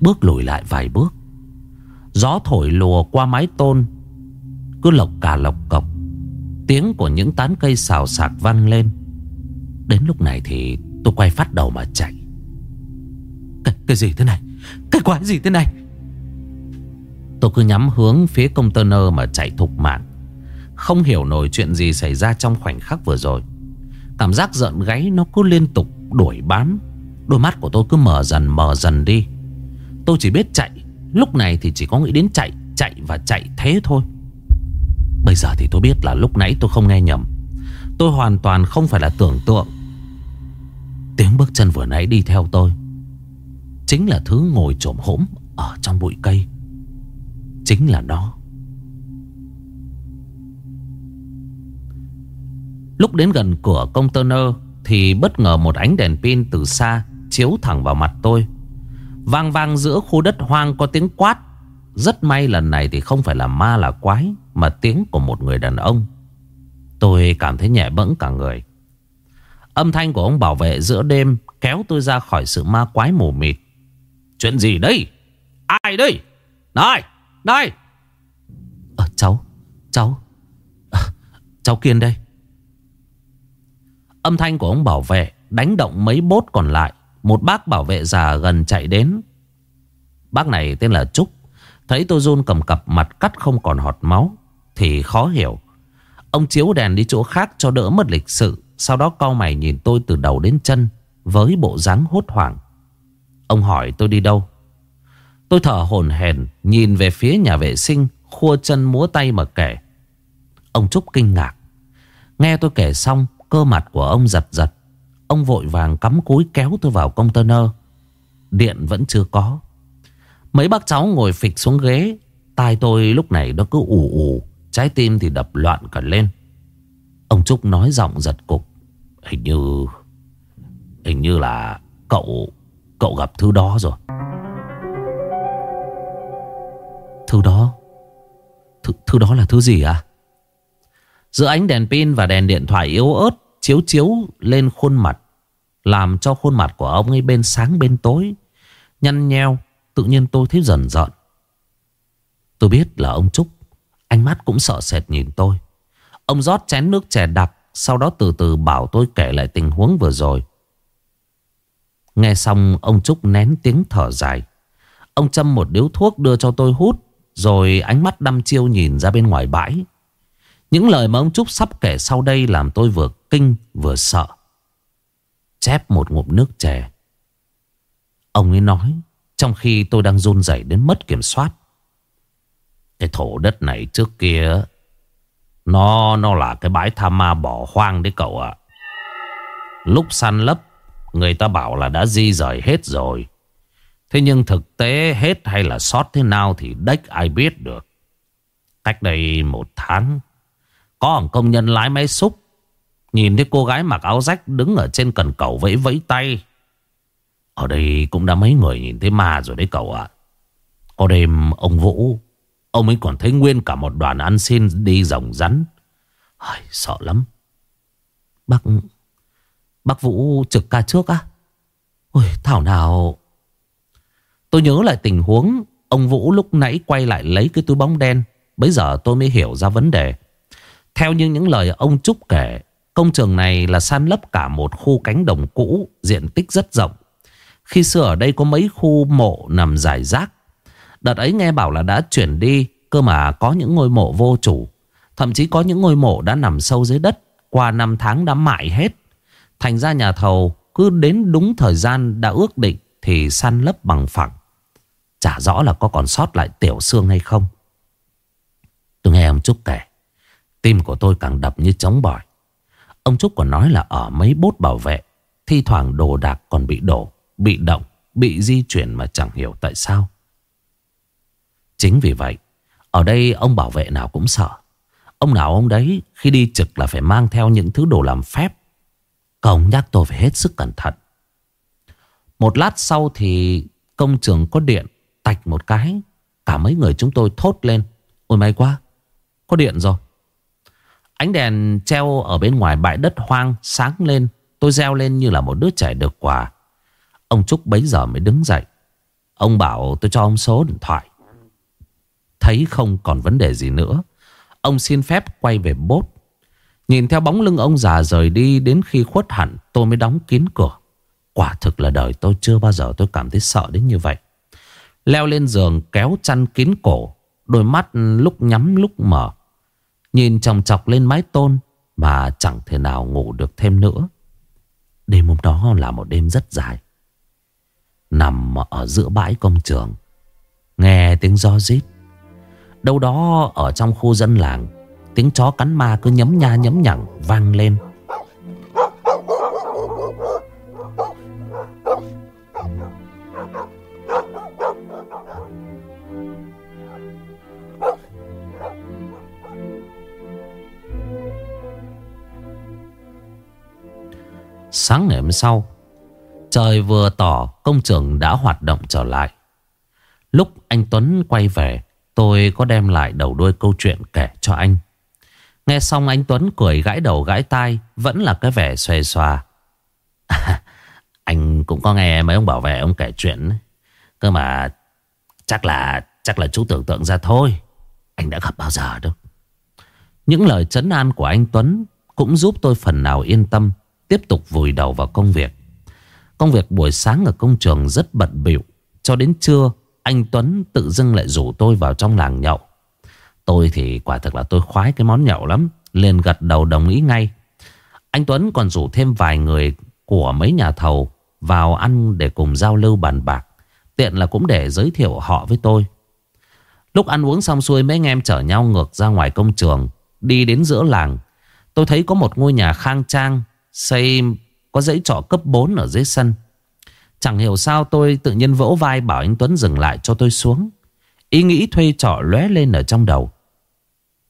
Bước lùi lại vài bước. Gió thổi lùa qua mái tôn. Cứ lộc cả lộc cọc Tiếng của những tán cây xào xạc vang lên. Đến lúc này thì tôi quay phát đầu mà chạy. Cái, cái gì thế này? Cái quái gì thế này? Tôi cứ nhắm hướng phía container mà chạy thục mạng. Không hiểu nổi chuyện gì xảy ra trong khoảnh khắc vừa rồi. Cảm giác giận gáy nó cứ liên tục đuổi bám. Đôi mắt của tôi cứ mở dần mở dần đi. Tôi chỉ biết chạy. Lúc này thì chỉ có nghĩ đến chạy Chạy và chạy thế thôi. Bây giờ thì tôi biết là lúc nãy tôi không nghe nhầm. Tôi hoàn toàn không phải là tưởng tượng. Tiếng bước chân vừa nãy đi theo tôi Chính là thứ ngồi trộm hỗm Ở trong bụi cây. Chính là nó. Lúc đến gần cửa container Thì bất ngờ một ánh đèn pin từ xa Chiếu thẳng vào mặt tôi. Vang vang giữa khu đất hoang có tiếng quát. Rất may lần này thì không phải là ma là quái Mà tiếng của một người đàn ông. Tôi cảm thấy nhẹ bẫng cả người. Âm thanh của ông bảo vệ giữa đêm Kéo tôi ra khỏi sự ma quái mù mịt. Chuyện gì đây? Ai đây? Này Này! À, Cháu Cháu. À, Cháu Kiên đây. Âm thanh của ông bảo vệ Đánh động mấy bốt còn lại. Một bác bảo vệ già gần chạy đến. Bác này tên là Trúc. Thấy tôi run cầm cập mặt cắt không còn họt máu, Thì khó hiểu. Ông chiếu đèn đi chỗ khác cho đỡ mất lịch sự. Sau đó cau mày nhìn tôi từ đầu đến chân Với bộ dáng hốt hoảng. Ông hỏi tôi đi đâu? Tôi thở hổn hển, Nhìn về phía nhà vệ sinh, Khua chân múa tay mà kể. Ông Trúc kinh ngạc. Nghe tôi kể xong Cơ mặt của ông giật giật. Ông vội vàng cắm cúi kéo tôi vào container. Điện vẫn chưa có. Mấy bác cháu ngồi phịch xuống ghế. Tai tôi lúc này nó cứ ù ù Trái tim thì đập loạn cả lên. Ông Trúc nói giọng giật cục. Hình như Hình như là cậu Cậu gặp thứ đó rồi. Thứ đó? Thứ, thứ đó là thứ gì à Giữa ánh đèn pin và đèn điện thoại yếu ớt Chiếu chiếu lên khuôn mặt, Làm cho khuôn mặt của ông ấy bên sáng bên tối, Nhăn nheo, Tự nhiên tôi thấy dần dợn Tôi biết là ông Trúc, Ánh mắt cũng sợ sệt nhìn tôi. Ông rót chén nước chè đặc, Sau đó từ từ bảo tôi kể lại tình huống vừa rồi. Nghe xong, ông Trúc nén tiếng thở dài. Ông châm một điếu thuốc đưa cho tôi hút, Rồi ánh mắt đăm chiêu nhìn ra bên ngoài bãi. Những lời mà ông Trúc sắp kể sau đây Làm tôi vừa kinh vừa sợ. Chép một ngụm nước chè. Ông ấy nói Trong khi tôi đang run rẩy đến mất kiểm soát. Cái thổ đất này trước kia Nó nó là cái bãi tha ma bỏ hoang đấy cậu ạ. Lúc săn lấp Người ta bảo là đã di rời hết rồi. Thế nhưng thực tế hết hay là sót thế nào thì đếch ai biết được. Cách đây một tháng, có một công nhân lái máy xúc. Nhìn thấy cô gái mặc áo rách đứng ở trên cần cầu vẫy vẫy tay. Ở đây cũng đã mấy người nhìn thấy ma rồi đấy cậu ạ. Có đêm ông Vũ, ông ấy còn thấy nguyên cả một đoàn ăn xin đi rồng rắn. Ai, sợ lắm. Bác, bác Vũ trực ca trước á. Ôi, thảo nào... Tôi nhớ lại tình huống Ông Vũ lúc nãy quay lại lấy cái túi bóng đen Bây giờ tôi mới hiểu ra vấn đề theo như những lời ông Trúc kể, Công trường này là san lấp cả một khu cánh đồng cũ, Diện tích rất rộng. Khi xưa ở đây có mấy khu mộ nằm dài rác. Đợt ấy nghe bảo là đã chuyển đi, Cơ mà có những ngôi mộ vô chủ. Thậm chí có những ngôi mộ đã nằm sâu dưới đất, Qua năm tháng đã mại hết. Thành ra nhà thầu cứ đến đúng thời gian đã ước định Thì san lấp bằng phẳng. Chả rõ là có còn sót lại tiểu xương hay không. Tôi nghe ông Trúc kể. Tim của tôi càng đập như trống bỏi. Ông Trúc còn nói là ở mấy bốt bảo vệ, Thi thoảng đồ đạc còn bị đổ, Bị động, Bị di chuyển mà chẳng hiểu tại sao. Chính vì vậy, Ở đây ông bảo vệ nào cũng sợ. Ông nào ông đấy, Khi đi trực là phải mang theo những thứ đồ làm phép. Cậu nhắc tôi phải hết sức cẩn thận. Một lát sau thì công trường có điện, Tạch một cái. Cả mấy người chúng tôi thốt lên, Ôi may quá, Có điện rồi. Ánh đèn treo ở bên ngoài bãi đất hoang sáng lên. Tôi reo lên như là một đứa trẻ được quà. Ông Trúc bấy giờ mới đứng dậy. Ông bảo tôi cho ông số điện thoại. Thấy không còn vấn đề gì nữa, Ông xin phép quay về bốt. Nhìn theo bóng lưng ông già rời đi, Đến khi khuất hẳn, tôi mới đóng kín cửa. Quả thực là đời tôi chưa bao giờ tôi cảm thấy sợ đến như vậy. Leo lên giường, kéo chăn kín cổ, Đôi mắt lúc nhắm lúc mở. Nhìn chòng chọc lên mái tôn Mà chẳng thể nào ngủ được thêm nữa. Đêm hôm đó là một đêm rất dài. Nằm ở giữa bãi công trường, Nghe tiếng gió rít. Đâu đó ở trong khu dân làng, Tiếng chó cắn ma cứ nhấm nha nhấm nhẳng vang lên. Sáng ngày hôm sau, Trời vừa tỏ công trường đã hoạt động trở lại. Lúc anh Tuấn quay về, Tôi có đem lại đầu đuôi câu chuyện kể cho anh. Nghe xong anh Tuấn cười gãi đầu gãi tai, Vẫn là cái vẻ xòe xòa. [LAUGHS] Anh cũng có nghe mấy ông bảo vệ ông kể chuyện Cơ mà Chắc là chắc là chú tưởng tượng ra thôi. Anh đã gặp bao giờ đâu. Những lời chấn an của anh Tuấn Cũng giúp tôi phần nào yên tâm. Tiếp tục vùi đầu vào công việc Công việc buổi sáng ở công trường rất bận bịu, Cho đến trưa, Anh Tuấn tự dưng lại rủ tôi vào trong làng nhậu Tôi thì quả thực là tôi khoái cái món nhậu lắm, liền gật đầu đồng ý ngay. Anh Tuấn còn rủ thêm vài người của mấy nhà thầu vào ăn để cùng giao lưu bàn bạc. Tiện là cũng để giới thiệu họ với tôi. Lúc ăn uống xong xuôi, mấy anh em chở nhau ngược ra ngoài công trường. Đi đến giữa làng. Tôi thấy có một ngôi nhà khang trang xây có dãy trọ cấp 4 ở dưới sân. Chẳng hiểu sao tôi tự nhiên vỗ vai bảo anh Tuấn dừng lại cho tôi xuống. Ý nghĩ thuê trọ lóe lên ở trong đầu.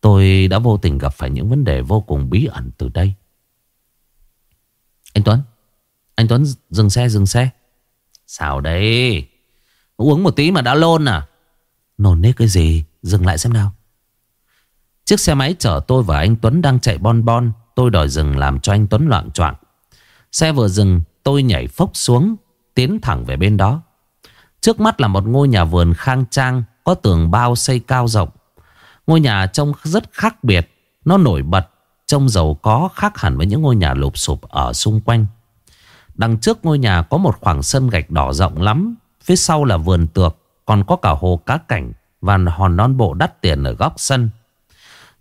Tôi đã vô tình gặp phải những vấn đề vô cùng bí ẩn từ đây. Anh Tuấn, anh Tuấn dừng xe, dừng xe. Sao đấy? Uống một tí mà đã lôn à? Nồn nếp cái gì? Dừng lại xem nào. Chiếc xe máy chở tôi và anh Tuấn đang chạy bon bon. Tôi đòi dừng làm cho anh Tuấn loạn choạng. Xe vừa dừng, tôi nhảy phốc xuống, tiến thẳng về bên đó. Trước mắt là một ngôi nhà vườn khang trang, có tường bao xây cao rộng. Ngôi nhà trông rất khác biệt, nó nổi bật, trông giàu có khác hẳn với những ngôi nhà lụp sụp ở xung quanh. Đằng trước ngôi nhà có một khoảng sân gạch đỏ rộng lắm, phía sau là vườn tược, còn có cả hồ cá cảnh và hòn non bộ đắt tiền ở góc sân.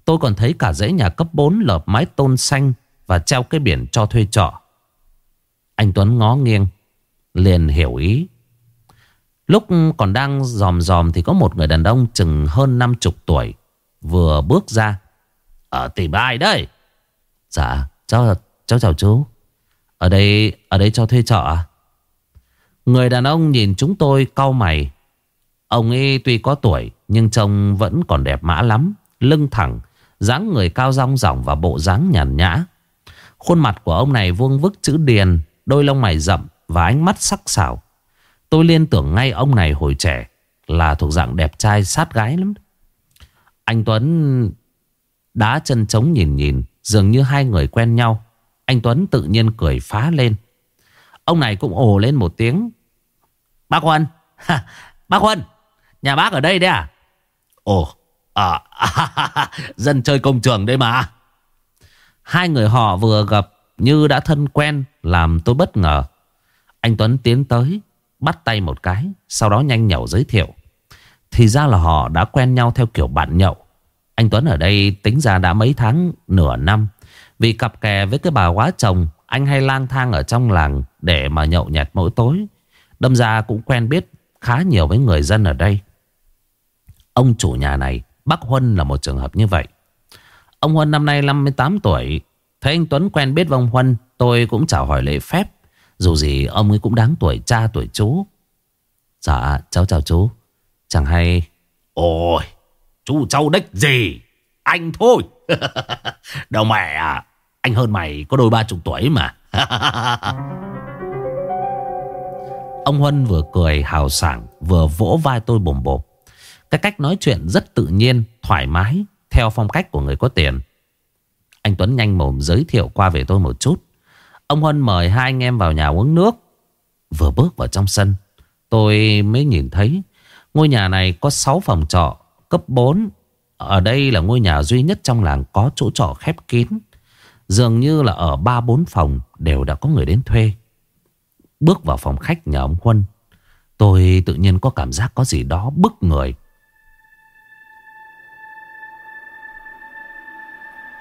Tôi còn thấy cả dãy nhà cấp 4 lợp mái tôn xanh và treo cái biển cho thuê trọ. Anh Tuấn ngó nghiêng, liền hiểu ý. Lúc còn đang dòm dòm thì có một người đàn ông chừng hơn 50 tuổi vừa bước ra. Ờ, ở tìm ai đây? Dạ, cháu, cháu chào chú. Ở đây, ở đây cho thuê trọ à? Người đàn ông nhìn chúng tôi cau mày. Ông ấy tuy có tuổi nhưng trông vẫn còn đẹp mã lắm. Lưng thẳng, dáng người cao rong ròng và bộ dáng nhàn nhã. Khuôn mặt của ông này vuông vức chữ điền, đôi lông mày rậm và ánh mắt sắc sảo. Tôi liên tưởng ngay ông này hồi trẻ là thuộc dạng đẹp trai sát gái lắm. Anh Tuấn đá chân trống nhìn nhìn, dường như hai người quen nhau. Anh Tuấn tự nhiên cười phá lên. Ông này cũng ồ lên một tiếng. Bác Huân, [LAUGHS] bác Huân, nhà bác ở đây đấy à? Ồ, à, [LAUGHS] dân chơi công trường đây mà. Hai người họ vừa gặp như đã thân quen làm tôi bất ngờ. Anh Tuấn tiến tới, bắt tay một cái, sau đó nhanh nhậu giới thiệu. Thì ra là họ đã quen nhau theo kiểu bạn nhậu. Anh Tuấn ở đây tính ra đã mấy tháng, nửa năm. Vì cặp kè với cái bà quá chồng, anh hay lang thang ở trong làng để mà nhậu nhạt mỗi tối. Đâm ra cũng quen biết khá nhiều với người dân ở đây. Ông chủ nhà này, bác Huân là một trường hợp như vậy. Ông Huân năm nay 58 tuổi. Thấy anh Tuấn quen biết với ông Huân, tôi cũng chào hỏi lễ phép. Dù gì ông ấy cũng đáng tuổi cha tuổi chú. Dạ, cháu chào chú. Chẳng hay... Ôi, chú cháu đích gì? Anh thôi. [LAUGHS] Đâu mẹ à, anh hơn mày có đôi ba chục tuổi mà. [LAUGHS] Ông Huân vừa cười hào sảng Vừa vỗ vai tôi bồm bộp cái cách nói chuyện rất tự nhiên, Thoải mái, Theo phong cách của người có tiền. Anh Tuấn nhanh mồm giới thiệu qua về tôi một chút. Ông Huân mời hai anh em vào nhà uống nước. Vừa bước vào trong sân, Tôi mới nhìn thấy Ngôi nhà này có 6 phòng trọ, Cấp 4 Ở đây là ngôi nhà duy nhất trong làng có chỗ trọ khép kín. Dường như là ở 3-4 phòng Đều đã có người đến thuê. Bước vào phòng khách nhà ông Huân, Tôi tự nhiên có cảm giác có gì đó bức người.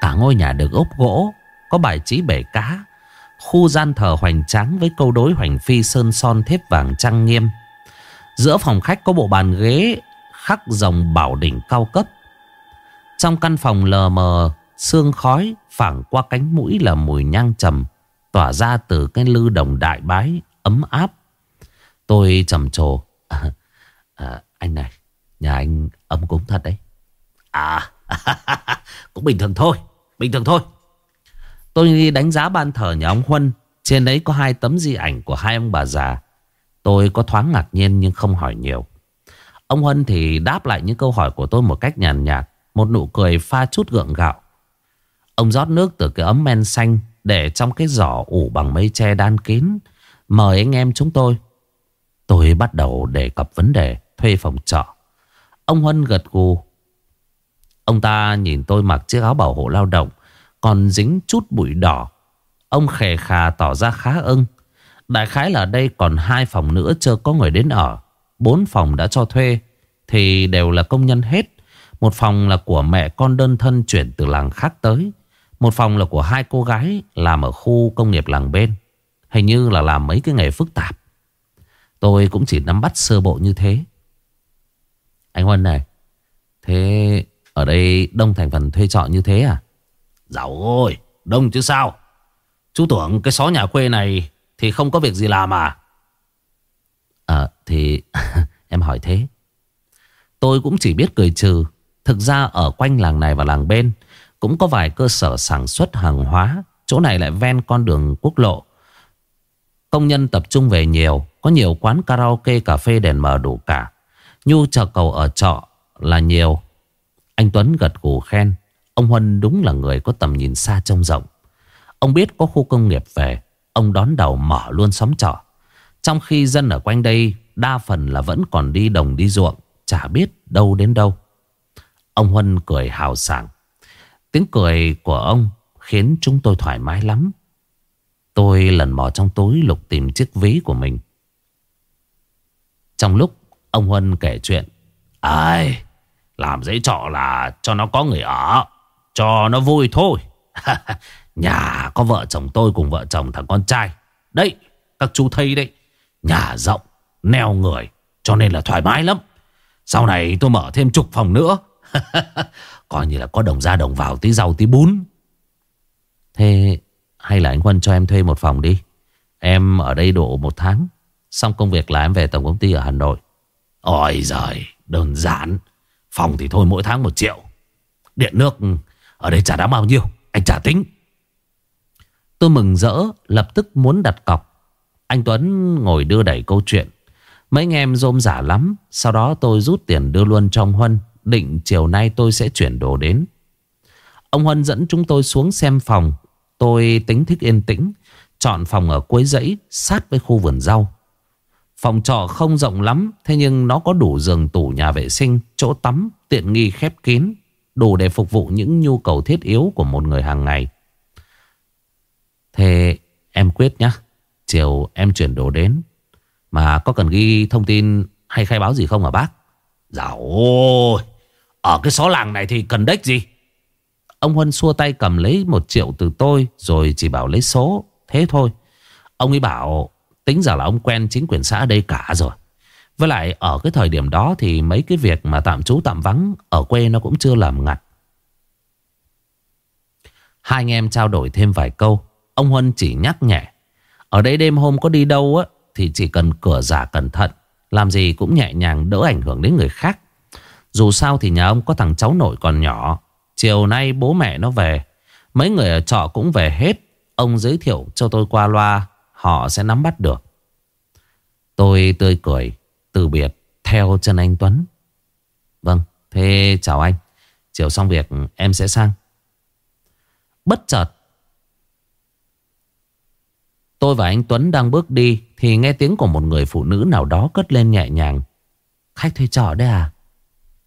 Cả ngôi nhà được ốp gỗ Có bài trí bể cá Khu gian thờ hoành tráng với câu đối hoành phi sơn son thép vàng trang nghiêm Giữa phòng khách có bộ bàn ghế khắc dòng bảo đỉnh cao cấp Trong căn phòng lờ mờ Sương khói phảng qua cánh mũi là mùi nhang trầm Tỏa ra từ cái lư đồng đại bái ấm áp. Tôi trầm trồ. À, à, anh này, nhà anh ấm cúng thật đấy. À, [LAUGHS] cũng bình thường thôi, bình thường thôi. Tôi đánh giá ban thờ nhà ông Huân. Trên đấy có hai tấm di ảnh của hai ông bà già. Tôi có thoáng ngạc nhiên nhưng không hỏi nhiều. Ông Huân thì đáp lại những câu hỏi của tôi một cách nhàn nhạt. Một nụ cười pha chút gượng gạo. Ông rót nước từ cái ấm men xanh để trong cái giỏ ủ bằng mây tre đan kín. Mời anh em chúng tôi. Tôi bắt đầu đề cập vấn đề thuê phòng trọ. Ông Huân gật gù. Ông ta nhìn tôi mặc chiếc áo bảo hộ lao động, còn dính chút bụi đỏ. Ông khề khà tỏ ra khá ưng. Đại khái là đây còn hai phòng nữa chưa có người đến ở. Bốn phòng đã cho thuê, thì đều là công nhân hết. Một phòng là của mẹ con đơn thân chuyển từ làng khác tới. Một phòng là của hai cô gái làm ở khu công nghiệp làng bên. Hình như là làm mấy cái nghề phức tạp. Tôi cũng chỉ nắm bắt sơ bộ như thế. Anh Huân này, thế ở đây đông thành phần thuê trọ như thế à? Dạo ôi, đông chứ sao? Chú tưởng cái xó nhà quê này thì không có việc gì làm à? À thì [LAUGHS] em hỏi thế. Tôi cũng chỉ biết cười trừ. Thực ra ở quanh làng này và làng bên cũng có vài cơ sở sản xuất hàng hóa. Chỗ này lại ven con đường quốc lộ. Công nhân tập trung về nhiều. Có nhiều quán karaoke, cà phê đèn mờ đủ cả. Nhu chờ cầu ở trọ là nhiều. Anh Tuấn gật gù khen. Ông Huân đúng là người có tầm nhìn xa trông rộng. Ông biết có khu công nghiệp về. Ông đón đầu mở luôn xóm trọ. Trong khi dân ở quanh đây đa phần là vẫn còn đi đồng đi ruộng. Chả biết đâu đến đâu. Ông Huân cười hào sảng. Tiếng cười của ông khiến chúng tôi thoải mái lắm. Tôi lần mò trong túi lục tìm chiếc ví của mình. Trong lúc ông Huân kể chuyện. Ai, làm giấy trọ là cho nó có người ở. Cho nó vui thôi. [LAUGHS] Nhà có vợ chồng tôi cùng vợ chồng thằng con trai. Đấy, các chú thấy đấy. Nhà rộng, neo người. Cho nên là thoải mái lắm. Sau này tôi mở thêm chục phòng nữa. [LAUGHS] Coi như là có đồng ra đồng vào tí rau tí bún. Thế hay là anh Huân cho em thuê một phòng đi. Em ở đây độ một tháng. Xong công việc là em về tổng công ty ở Hà Nội. Ôi giời, đơn giản. Phòng thì thôi mỗi tháng một triệu. Điện nước ở đây trả đáng bao nhiêu. Anh trả tính. Tôi mừng rỡ, lập tức muốn đặt cọc. Anh Tuấn ngồi đưa đẩy câu chuyện. Mấy anh em rôm giả lắm. Sau đó tôi rút tiền đưa luôn cho ông Huân. Định chiều nay tôi sẽ chuyển đồ đến. Ông Huân dẫn chúng tôi xuống xem phòng. Tôi tính thích yên tĩnh. Chọn phòng ở cuối dãy sát với khu vườn rau. Phòng trọ không rộng lắm. Thế nhưng nó có đủ giường tủ nhà vệ sinh, chỗ tắm, tiện nghi khép kín. Đủ để phục vụ những nhu cầu thiết yếu của một người hàng ngày. Thế em quyết nhá. Chiều em chuyển đồ đến. Mà có cần ghi thông tin hay khai báo gì không hả bác? Dạ ôi, ở cái xó làng này thì cần đếch gì? Ông Huân xua tay cầm lấy một triệu từ tôi rồi chỉ bảo lấy số. Thế thôi. Ông ấy bảo tính giờ là ông quen chính quyền xã đây cả rồi. Với lại, ở cái thời điểm đó thì mấy cái việc mà tạm trú tạm vắng ở quê nó cũng chưa làm ngặt. Hai anh em trao đổi thêm vài câu. Ông Huân chỉ nhắc nhẹ. Ở đây đêm hôm có đi đâu á, thì chỉ cần cửa giả cẩn thận. Làm gì cũng nhẹ nhàng đỡ ảnh hưởng đến người khác. Dù sao thì nhà ông có thằng cháu nội còn nhỏ. Chiều nay bố mẹ nó về. Mấy người ở trọ cũng về hết. Ông giới thiệu cho tôi qua loa. Họ sẽ nắm bắt được. Tôi tươi cười. Từ biệt theo chân anh Tuấn. Vâng, thế chào anh. Chiều xong việc em sẽ sang. Bất chợt Tôi và anh Tuấn đang bước đi Thì nghe tiếng của một người phụ nữ nào đó cất lên nhẹ nhàng Khách thuê trọ đấy à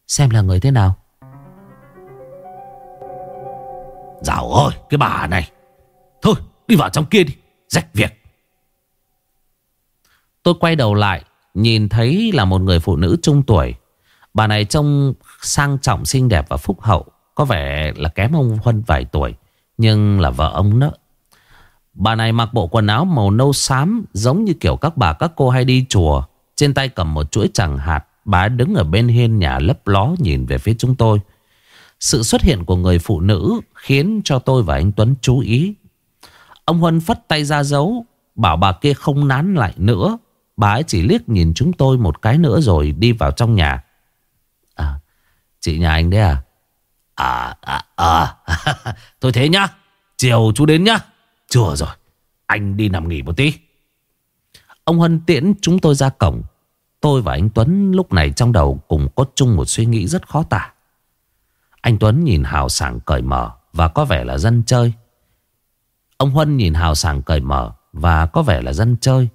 Xem là người thế nào Dạo ơi cái bà này Thôi đi vào trong kia đi Rách việc Tôi quay đầu lại, Nhìn thấy là một người phụ nữ trung tuổi. Bà này trông sang trọng, xinh đẹp và phúc hậu, Có vẻ là kém ông Huân vài tuổi, Nhưng là vợ ông đó Bà này mặc bộ quần áo màu nâu xám, Giống như kiểu các bà, các cô hay đi chùa. Trên tay cầm một chuỗi chẳng hạt Bà đứng ở bên hiên nhà lấp ló Nhìn về phía chúng tôi. Sự xuất hiện của người phụ nữ Khiến cho tôi và anh Tuấn chú ý. Ông Huân phất tay ra dấu, Bảo bà kia không nán lại nữa. Bà ấy chỉ liếc nhìn chúng tôi một cái nữa Rồi đi vào trong nhà. À chị nhà anh đấy à? À à à. [LAUGHS] Thôi thế nhá, Chiều chú đến nhá. Chưa rồi, Anh đi nằm nghỉ một tí. Ông Hân tiễn chúng tôi ra cổng. Tôi và anh Tuấn lúc này trong đầu cùng có chung một suy nghĩ rất khó tả. Anh Tuấn nhìn hào sảng cởi mở Và có vẻ là dân chơi. Ông Huân nhìn hào sảng cởi mở Và có vẻ là dân chơi.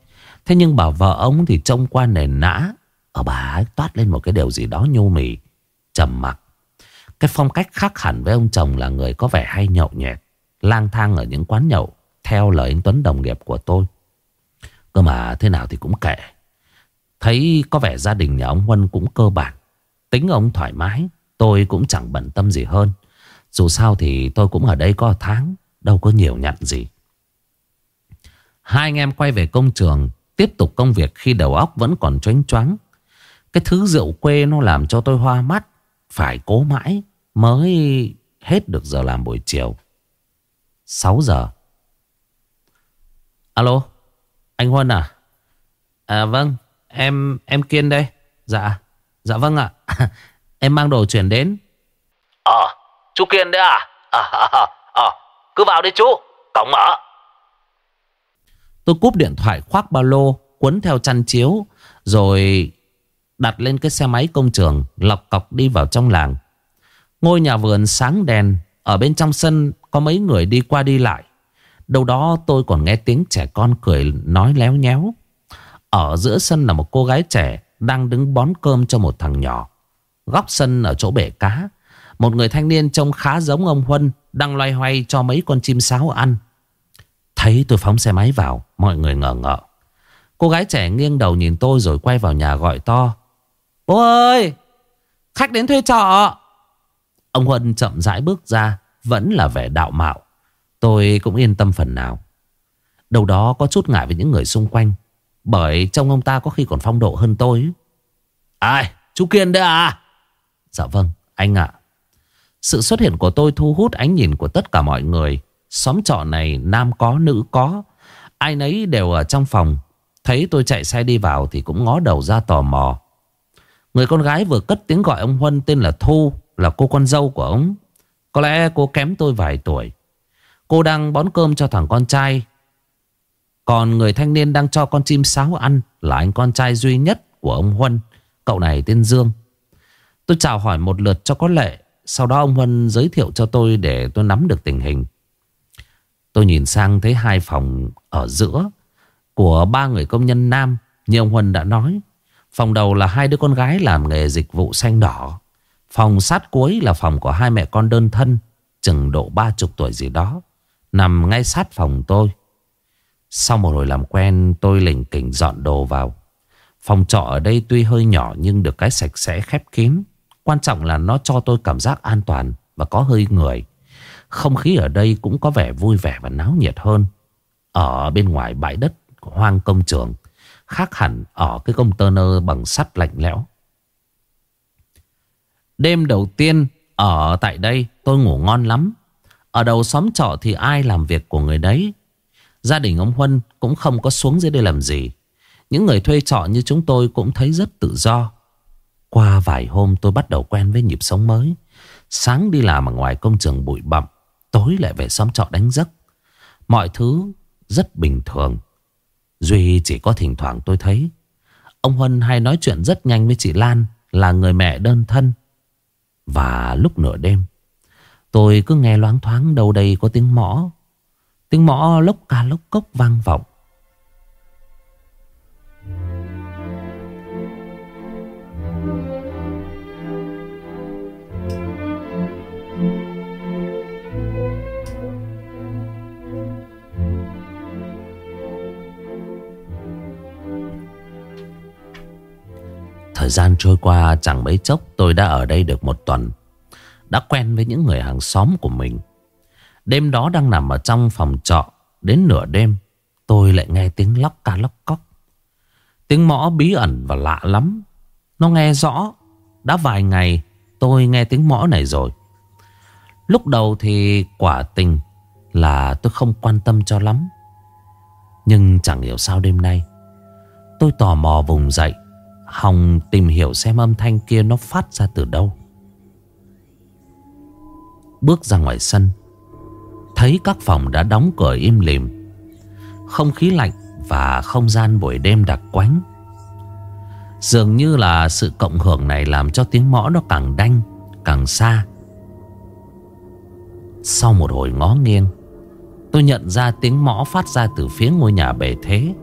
Thế nhưng bảo vợ ông thì trông qua nền nã. Ở bà ấy toát lên một cái điều gì đó nhô mì, trầm mặc. Cái phong cách khác hẳn với ông chồng là người có vẻ hay nhậu nhẹt, Lang thang ở những quán nhậu, theo lời anh Tuấn đồng nghiệp của tôi. Cơ mà thế nào thì cũng kệ. Thấy có vẻ gia đình nhà ông Huân cũng cơ bản, Tính ông thoải mái, Tôi cũng chẳng bận tâm gì hơn. Dù sao thì tôi cũng ở đây có tháng, Đâu có nhiều nhận gì. Hai anh em quay về công trường Tiếp tục công việc khi đầu óc vẫn còn choáng choáng. Cái thứ rượu quê nó làm cho tôi hoa mắt. Phải cố mãi Mới hết được giờ làm buổi chiều. 6 giờ. Alo Anh Huân à? À vâng Em em Kiên đây. Dạ Dạ vâng ạ. [LAUGHS] Em mang đồ chuyển đến. Ờ Chú Kiên đấy à? Ờ à, à, à, Cứ vào đi chú. Cổng mở. Tôi cúp điện thoại, khoác ba lô Quấn theo chăn chiếu, Rồi đặt lên cái xe máy công trường, Lọc cọc đi vào trong làng. Ngôi nhà vườn sáng đèn, Ở bên trong sân có mấy người đi qua đi lại. Đâu đó tôi còn nghe tiếng trẻ con cười nói léo nhéo. Ở giữa sân là một cô gái trẻ Đang đứng bón cơm cho một thằng nhỏ. Góc sân ở chỗ bể cá. Một người thanh niên trông khá giống ông Huân, Đang loay hoay cho mấy con chim sáo ăn. Thấy tôi phóng xe máy vào, Mọi người ngờ ngợ. Cô gái trẻ nghiêng đầu nhìn tôi rồi quay vào nhà gọi to. Bố ơi, Khách đến thuê trọ. Ông Huân chậm rãi bước ra, Vẫn là vẻ đạo mạo. Tôi cũng yên tâm phần nào. Đầu đó có chút ngại với những người xung quanh, Bởi trông ông ta có khi còn phong độ hơn tôi. Ai, chú Kiên đấy à? Dạ vâng anh ạ. Sự xuất hiện của tôi thu hút ánh nhìn của tất cả mọi người. Xóm trọ này nam có, nữ có. Ai nấy đều ở trong phòng. Thấy tôi chạy xe đi vào Thì cũng ngó đầu ra tò mò. Người con gái vừa cất tiếng gọi ông Huân Tên là Thu, Là cô con dâu của ông. Có lẽ cô kém tôi vài tuổi. Cô đang bón cơm cho thằng con trai. Còn người thanh niên đang cho con chim sáo ăn Là anh con trai duy nhất của ông Huân, Cậu này tên Dương. Tôi chào hỏi một lượt cho có lệ. Sau đó ông Huân giới thiệu cho tôi Để tôi nắm được tình hình. Tôi nhìn sang thấy hai phòng ở giữa Của ba người công nhân nam Như ông Huân đã nói. Phòng đầu là hai đứa con gái làm nghề dịch vụ xanh đỏ. Phòng sát cuối là phòng của hai mẹ con đơn thân, Chừng độ ba chục tuổi gì đó, Nằm ngay sát phòng tôi. Sau một hồi làm quen, Tôi lỉnh kỉnh dọn đồ vào. Phòng trọ ở đây tuy hơi nhỏ Nhưng được cái sạch sẽ khép kín. Quan trọng là nó cho tôi cảm giác an toàn Và có hơi người. Không khí ở đây cũng có vẻ vui vẻ và náo nhiệt hơn. Ở bên ngoài bãi đất hoang công trường, Khác hẳn ở cái công tơner bằng sắt lạnh lẽo. Đêm đầu tiên ở tại đây tôi ngủ ngon lắm. Ở đầu xóm trọ thì ai làm việc của người đấy? Gia đình ông Huân cũng không có xuống dưới đây làm gì. Những người thuê trọ như chúng tôi cũng thấy rất tự do. Qua vài hôm tôi bắt đầu quen với nhịp sống mới. Sáng đi làm ở ngoài công trường bụi bặm Tối lại về xóm trọ đánh giấc. Mọi thứ rất bình thường. Duy chỉ có thỉnh thoảng tôi thấy. Ông Huân hay nói chuyện rất nhanh với chị Lan, Là người mẹ đơn thân. Và lúc nửa đêm, Tôi cứ nghe loáng thoáng đâu đây có tiếng mõ. Tiếng mõ lốc ca lốc cốc vang vọng. Thời gian trôi qua chẳng mấy chốc tôi đã ở đây được một tuần đã quen với những người hàng xóm của mình. Đêm đó đang nằm ở trong phòng trọ, đến nửa đêm, tôi lại nghe tiếng lóc ca lóc cóc. Tiếng mõ bí ẩn và lạ lắm. Nó nghe rõ, đã vài ngày tôi nghe tiếng mõ này rồi. Lúc đầu thì quả tình là tôi không quan tâm cho lắm. Nhưng chẳng hiểu sao đêm nay, tôi tò mò vùng dậy, hòng tìm hiểu xem âm thanh kia nó phát ra từ đâu. Bước ra ngoài sân, Thấy các phòng đã đóng cửa im lìm. Không khí lạnh Và không gian buổi đêm đặc quánh. Dường như là sự cộng hưởng này Làm cho tiếng mõ nó càng đanh, Càng xa. Sau một hồi ngó nghiêng, Tôi nhận ra tiếng mõ phát ra từ phía ngôi nhà bề thế.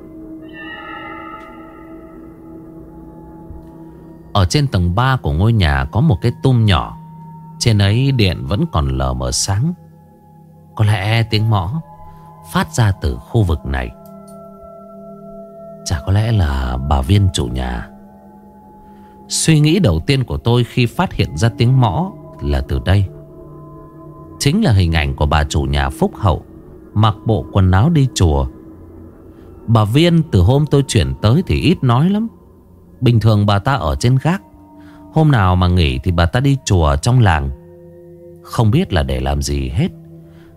Ở trên tầng 3 của ngôi nhà có một cái tum nhỏ. Trên ấy điện vẫn còn lờ mờ sáng. Có lẽ tiếng mõ Phát ra từ khu vực này. Chả có lẽ là bà viên chủ nhà. Suy nghĩ đầu tiên của tôi khi phát hiện ra tiếng mõ là từ đây. Chính là hình ảnh của bà chủ nhà Phúc Hậu Mặc bộ quần áo đi chùa. Bà Viên từ hôm tôi chuyển tới thì ít nói lắm. Bình thường bà ta ở trên gác. Hôm nào mà nghỉ thì bà ta đi chùa trong làng. Không biết là để làm gì hết.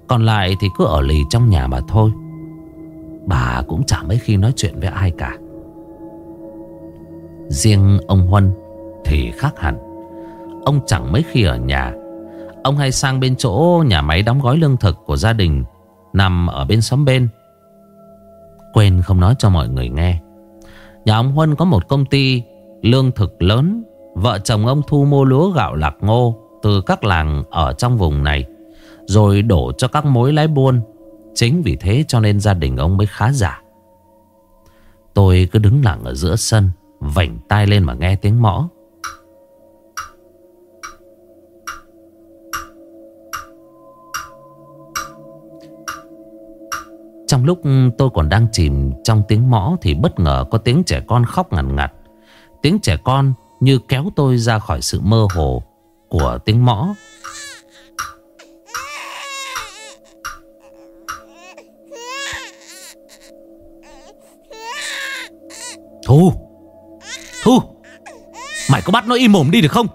Còn lại thì cứ ở lì trong nhà mà thôi. Bà cũng chả mấy khi nói chuyện với ai cả. Riêng ông Huân thì khác hẳn. Ông chẳng mấy khi ở nhà. Ông hay sang bên chỗ nhà máy đóng gói lương thực của gia đình, Nằm ở bên xóm bên. Quên không nói cho mọi người nghe. Nhà ông Huân có một công ty lương thực lớn. Vợ chồng ông thu mua lúa gạo lạc ngô Từ các làng ở trong vùng này, Rồi đổ cho các mối lái buôn. Chính vì thế cho nên gia đình ông mới khá giả. Tôi cứ đứng lặng ở giữa sân, Vảnh tai lên mà nghe tiếng mõ. Trong lúc tôi còn đang chìm trong tiếng mõ Thì bất ngờ có tiếng trẻ con khóc ngằn ngặt. Tiếng trẻ con như kéo tôi ra khỏi sự mơ hồ của tiếng mõ. Thu! Thu! Mày có bắt nó im mồm đi được không?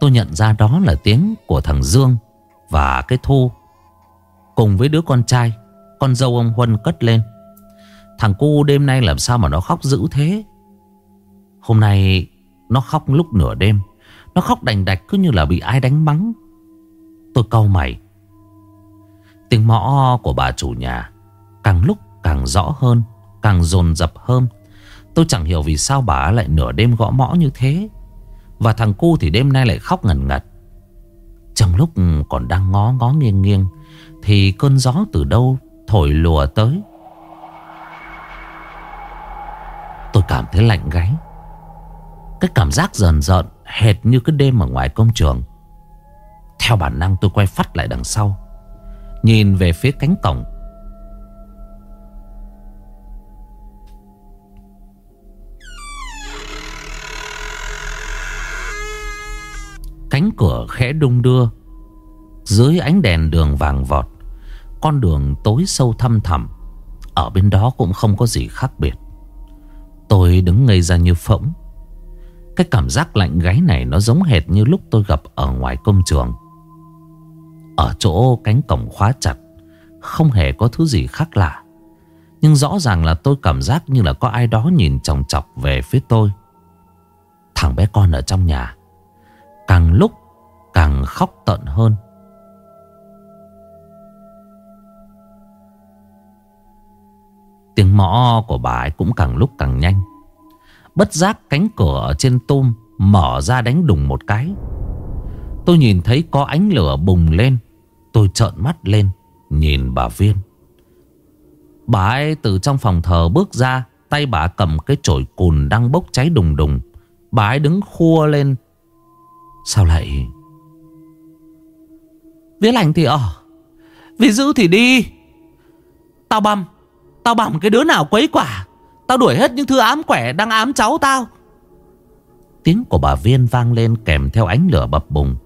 Tôi nhận ra đó là tiếng của thằng Dương Và cái Thu. Cùng với đứa con trai, Con dâu ông Huân cất lên. Thằng cu đêm nay làm sao mà nó khóc dữ thế? Hôm nay Nó khóc lúc nửa đêm, Nó khóc đành đạch cứ như là bị ai đánh mắng. Tôi cau mày. Tiếng mõ của bà chủ nhà Càng lúc càng rõ hơn, Càng dồn dập hơn. Tôi chẳng hiểu vì sao bà lại nửa đêm gõ mõ như thế. Và thằng cu thì đêm nay lại khóc ngần ngật. Trong lúc còn đang ngó ngó nghiêng nghiêng thì cơn gió từ đâu thổi lùa tới? Tôi cảm thấy lạnh gáy. Cái cảm giác dần dợn Hệt như cái đêm ở ngoài công trường. Theo bản năng tôi quay phát lại đằng sau, Nhìn về phía cánh cổng. Cánh cửa khẽ đung đưa dưới ánh đèn đường vàng vọt, Con đường tối sâu thăm thẳm, Ở bên đó cũng không có gì khác biệt. Tôi đứng ngây ra như phỗng. Cái cảm giác lạnh gáy này Nó giống hệt như lúc tôi gặp Ở ngoài công trường. Ở chỗ cánh cổng khóa chặt, Không hề có thứ gì khác lạ. Nhưng rõ ràng là tôi cảm giác Như là có ai đó nhìn chòng chọc về phía tôi. Thằng bé con ở trong nhà, Càng lúc càng khóc tận hơn. Tiếng mõ của bà ấy cũng càng lúc càng nhanh. Bất giác cánh cửa ở trên tôm Mở ra đánh đùng một cái. Tôi nhìn thấy có ánh lửa bùng lên. Tôi trợn mắt lên, Nhìn bà Viên. Bà ấy từ trong phòng thờ bước ra, Tay bà cầm cái chổi cùn đang bốc cháy đùng đùng. Bà ấy đứng khua lên. Sao lại? Vía lành thì ở Vì giữ thì đi. Tao băm. Tao bảo cái đứa nào quấy quả. Tao đuổi hết những thứ ám quẻ đang ám cháu tao. Tiếng của bà Viên vang lên kèm theo ánh lửa bập bùng,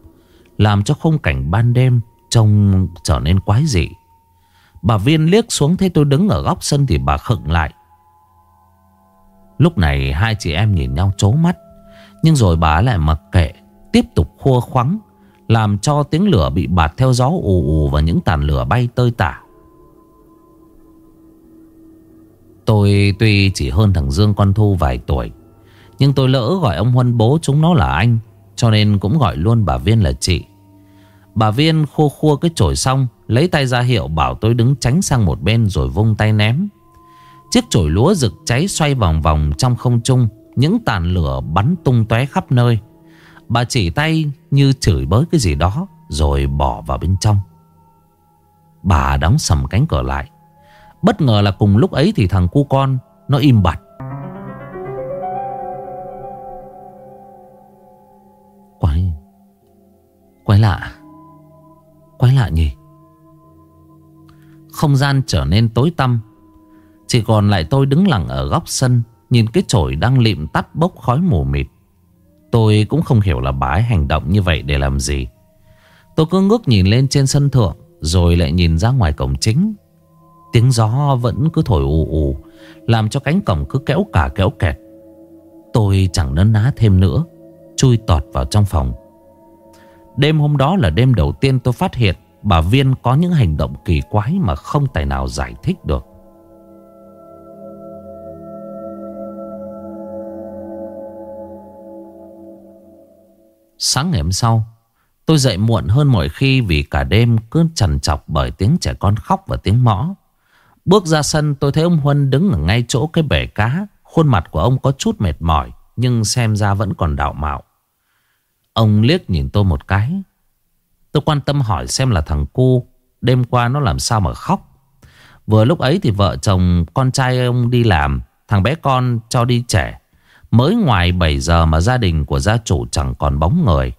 Làm cho khung cảnh ban đêm Trông trở nên quái dị. Bà Viên liếc xuống thấy tôi đứng ở góc sân Thì bà khựng lại. Lúc này hai chị em nhìn nhau trố mắt, Nhưng rồi bà lại mặc kệ, Tiếp tục khua khoắng, Làm cho tiếng lửa bị bạt theo gió ù ù Và những tàn lửa bay tơi tả. Tôi tuy chỉ hơn thằng Dương Con Thu vài tuổi, Nhưng tôi lỡ gọi ông Huân bố chúng nó là anh, Cho nên cũng gọi luôn bà Viên là chị. Bà Viên khô khua cái chổi xong, Lấy tay ra hiệu bảo tôi đứng tránh sang một bên Rồi vung tay ném. Chiếc chổi lúa rực cháy xoay vòng vòng trong không trung, Những tàn lửa bắn tung tóe khắp nơi. Bà chỉ tay như chửi bới cái gì đó, Rồi bỏ vào bên trong. Bà đóng sầm cánh cửa lại. Bất ngờ là cùng lúc ấy thì thằng cu con, Nó im bặt. Quái Quái lạ Quái lạ nhỉ? Không gian trở nên tối tăm, Chỉ còn lại tôi đứng lặng ở góc sân, Nhìn cái chổi đang lịm tắt bốc khói mù mịt. Tôi cũng không hiểu là bà ấy hành động như vậy để làm gì. Tôi cứ ngước nhìn lên trên sân thượng, Rồi lại nhìn ra ngoài cổng chính. Tiếng gió vẫn cứ thổi ù ù, Làm cho cánh cổng cứ kéo cả kéo kẹt. Tôi chẳng nấn ná thêm nữa, Chui tọt vào trong phòng. Đêm hôm đó là đêm đầu tiên tôi phát hiện Bà Viên có những hành động kỳ quái Mà không tài nào giải thích được. Sáng ngày hôm sau, Tôi dậy muộn hơn mọi khi Vì cả đêm cứ trằn trọc bởi tiếng trẻ con khóc và tiếng mõ. Bước ra sân, tôi thấy ông Huân đứng ở ngay chỗ cái bể cá. Khuôn mặt của ông có chút mệt mỏi, Nhưng xem ra vẫn còn đạo mạo. Ông liếc nhìn tôi một cái. Tôi quan tâm hỏi xem là thằng cu, Đêm qua nó làm sao mà khóc. Vừa lúc ấy thì vợ chồng con trai ông đi làm, Thằng bé con cho đi trẻ. Mới ngoài 7 giờ mà gia đình của gia chủ chẳng còn bóng người.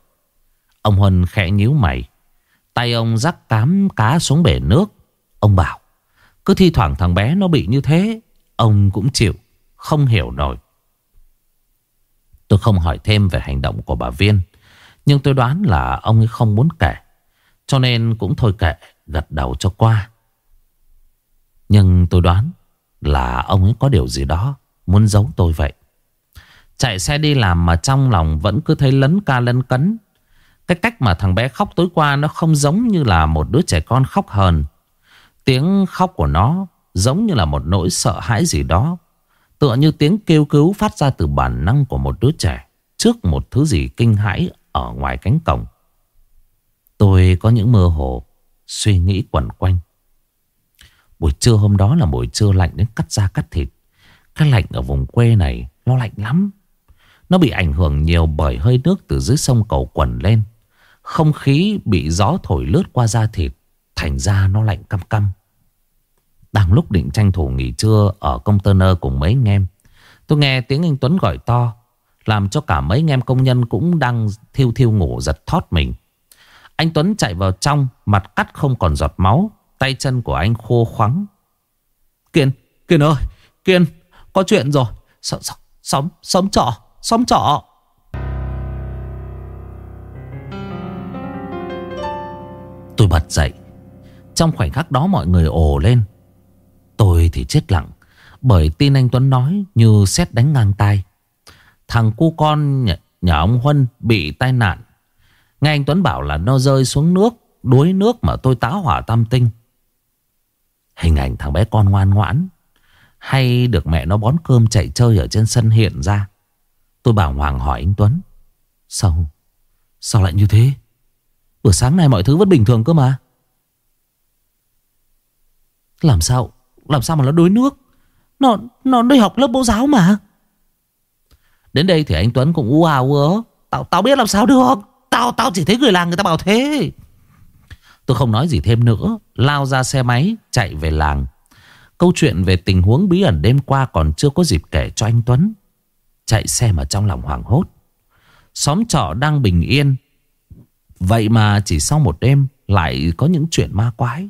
Ông Huân khẽ nhíu mày. Tay ông rắc cám cá xuống bể nước. Ông bảo cứ thi thoảng thằng bé nó bị như thế, Ông cũng chịu, Không hiểu nổi. Tôi không hỏi thêm về hành động của bà Viên, Nhưng tôi đoán là ông ấy không muốn kể, Cho nên cũng thôi kệ, Gật đầu cho qua. Nhưng tôi đoán Là ông ấy có điều gì đó Muốn giấu tôi vậy. Chạy xe đi làm mà trong lòng vẫn cứ thấy lấn ca lấn cấn. Cái cách mà thằng bé khóc tối qua Nó không giống như là một đứa trẻ con khóc hờn. Tiếng khóc của nó Giống như là một nỗi sợ hãi gì đó, Tựa như tiếng kêu cứu phát ra từ bản năng của một đứa trẻ Trước một thứ gì kinh hãi ở ngoài cánh cổng. Tôi có những mơ hồ, Suy nghĩ quẩn quanh. Buổi trưa hôm đó là buổi trưa lạnh đến cắt da cắt thịt. Cái lạnh ở vùng quê này Nó lạnh lắm. Nó bị ảnh hưởng nhiều bởi hơi nước từ dưới sông cầu quẩn lên. Không khí bị gió thổi lướt qua da thịt. Thành ra nó lạnh căm căm. Đang lúc định tranh thủ nghỉ trưa Ở container cùng mấy anh em Tôi nghe tiếng anh Tuấn gọi to Làm cho cả mấy anh em công nhân cũng đang thiêu thiêu ngủ giật thót mình. Anh Tuấn chạy vào trong Mặt cắt không còn giọt máu Tay chân của anh khô khoắng. Kiên, Kiên ơi Kiên, có chuyện rồi. Sống, sống, sống trọ, sống trọ Tôi bật dậy trong khoảnh khắc đó mọi người ồ lên. Tôi thì chết lặng Bởi tin anh Tuấn nói như xét đánh ngang tay Thằng cu con nhà, nhà ông Huân bị tai nạn. Nghe anh Tuấn bảo là nó rơi xuống nước Đuối nước mà tôi táo hỏa tam tinh. Hình ảnh thằng bé con ngoan ngoãn Hay được mẹ nó bón cơm chạy chơi ở trên sân hiện ra. Tôi bảo Hoàng hỏi anh Tuấn Sao Sao lại như thế? Bữa sáng nay mọi thứ vẫn bình thường cơ mà. Làm sao? Làm sao mà nó đuối nước? Nó nó đi học lớp mẫu giáo mà. Đến đây thì anh Tuấn cũng u ào ớ Tao, tao biết làm sao được. Tao tao chỉ thấy người làng người ta bảo thế. Tôi không nói gì thêm nữa. Lao ra xe máy chạy về làng. Câu chuyện về tình huống bí ẩn đêm qua Còn chưa có dịp kể cho anh Tuấn. Chạy xe mà trong lòng hoảng hốt. Xóm trọ đang bình yên. Vậy mà chỉ sau một đêm Lại có những chuyện ma quái.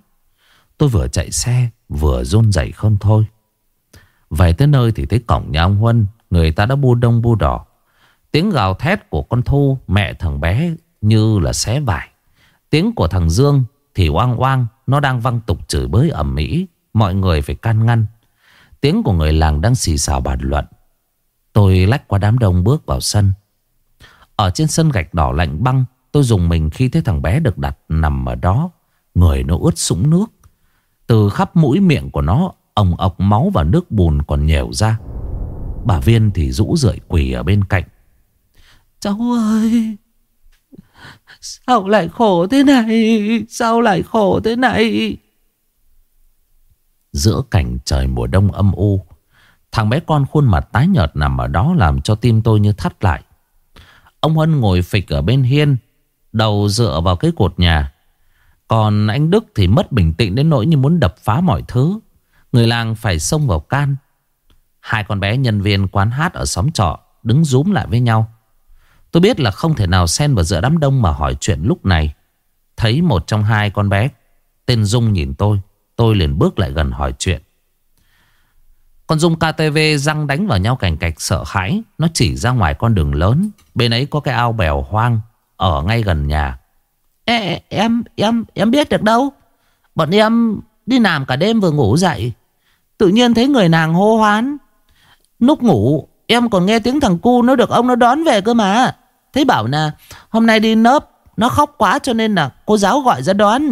Tôi vừa chạy xe, Vừa run rẩy không thôi. Về tới nơi thì thấy cổng nhà ông Huân, Người ta đã bu đông bu đỏ. Tiếng gào thét của con Thu, Mẹ thằng bé, như là xé vải. Tiếng của thằng Dương thì oang oang, Nó đang văng tục chửi bới ẩm mỹ Mọi người phải can ngăn. Tiếng của người làng đang xì xào bàn luận. Tôi lách qua đám đông bước vào sân. Ở trên sân gạch đỏ lạnh băng, Tôi dùng mình khi thấy thằng bé được đặt nằm ở đó. Người nó ướt sũng nước. Từ khắp mũi miệng của nó Ồng ọc máu và nước bùn còn nhèo ra. Bà Viên thì rũ rượi quỳ ở bên cạnh. Cháu ơi Sao lại khổ thế này? Sao lại khổ thế này? Giữa cảnh trời mùa đông âm u Thằng bé con khuôn mặt tái nhợt nằm ở đó Làm cho tim tôi như thắt lại. Ông Hân ngồi phịch ở bên hiên Đầu dựa vào cái cột nhà còn anh Đức thì mất bình tĩnh đến nỗi như muốn đập phá mọi thứ Người làng phải xông vào can Hai con bé nhân viên quán hát ở xóm trọ Đứng rúm lại với nhau Tôi biết là không thể nào xen vào giữa đám đông mà hỏi chuyện lúc này. Thấy một trong hai con bé, tên Dung nhìn tôi. Tôi liền bước lại gần hỏi chuyện. Con Dung KTV răng đánh vào nhau cảnh cạch sợ hãi. Nó chỉ ra ngoài con đường lớn. Bên ấy có cái ao bèo hoang, ở ngay gần nhà. Ê, em, em, em biết được đâu. Bọn em đi làm cả đêm vừa ngủ dậy. Tự nhiên thấy người nàng hô hoán. Lúc ngủ, em còn nghe tiếng thằng cu nó được ông nó đón về cơ mà. Thấy bảo là hôm nay đi nớp, nó khóc quá cho nên là cô giáo gọi ra đón.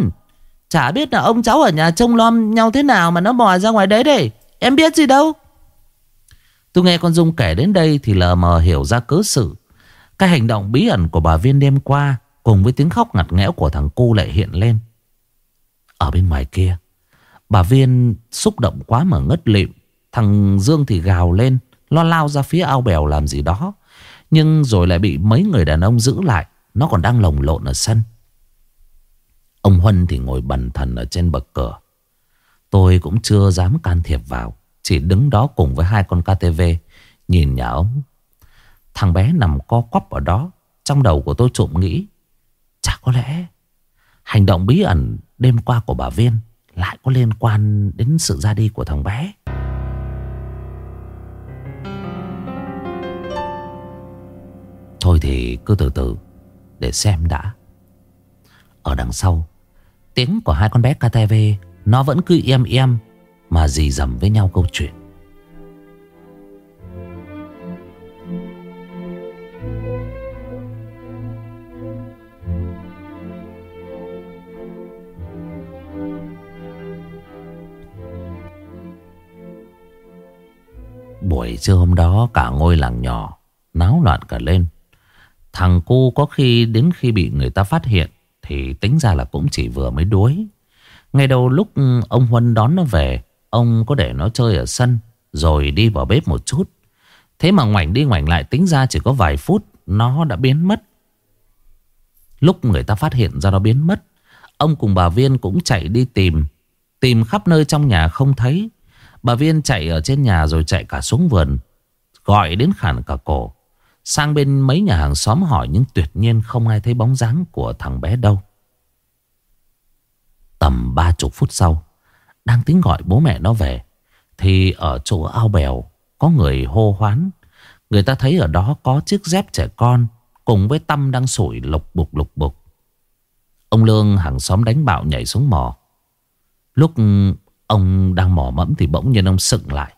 Chả biết là ông cháu ở nhà trông lom nhau thế nào mà nó bò ra ngoài đấy để Em biết gì đâu. Tôi nghe con Dung kể đến đây thì lờ mờ hiểu ra cớ sự. Cái hành động bí ẩn của bà Viên đêm qua cùng với tiếng khóc ngặt nghẽo của thằng cu lại hiện lên. Ở bên ngoài kia, bà Viên xúc động quá mà ngất lịm. Thằng Dương thì gào lên, lo lao ra phía ao bèo làm gì đó. Nhưng rồi lại bị mấy người đàn ông giữ lại. Nó còn đang lồng lộn ở sân. Ông Huân thì ngồi bần thần ở trên bậc cửa. Tôi cũng chưa dám can thiệp vào. Chỉ đứng đó cùng với hai con KTV Nhìn nhà ông Thằng bé nằm co quắp ở đó Trong đầu của tôi trộm nghĩ Chả có lẽ Hành động bí ẩn đêm qua của bà Viên Lại có liên quan đến sự ra đi của thằng bé. Thôi thì cứ từ từ, Để xem đã. Ở đằng sau, Tiếng của hai con bé KTV Nó vẫn cứ im im mà dì dầm với nhau câu chuyện. Buổi trưa hôm đó cả ngôi làng nhỏ Náo loạn cả lên. Thằng cu có khi đến khi bị người ta phát hiện Thì tính ra là cũng chỉ vừa mới đuối. Ngay đầu lúc ông Huân đón nó về, Ông có để nó chơi ở sân Rồi đi vào bếp một chút. Thế mà ngoảnh đi ngoảnh lại tính ra chỉ có vài phút, Nó đã biến mất. Lúc người ta phát hiện ra nó biến mất, Ông cùng bà Viên cũng chạy đi tìm. Tìm khắp nơi trong nhà không thấy Bà Viên chạy ở trên nhà rồi chạy cả xuống vườn, Gọi đến khản cả cổ. Sang bên mấy nhà hàng xóm hỏi Nhưng tuyệt nhiên không ai thấy bóng dáng của thằng bé đâu. Tầm ba chục phút sau, đang tính gọi bố mẹ nó về, Thì ở chỗ ao bèo Có người hô hoán. Người ta thấy ở đó có chiếc dép trẻ con Cùng với tâm đang sủi lục bục lục bục. Ông Lương hàng xóm đánh bạo nhảy xuống mò. Lúc ông đang mò mẫm Thì bỗng nhiên ông sững lại.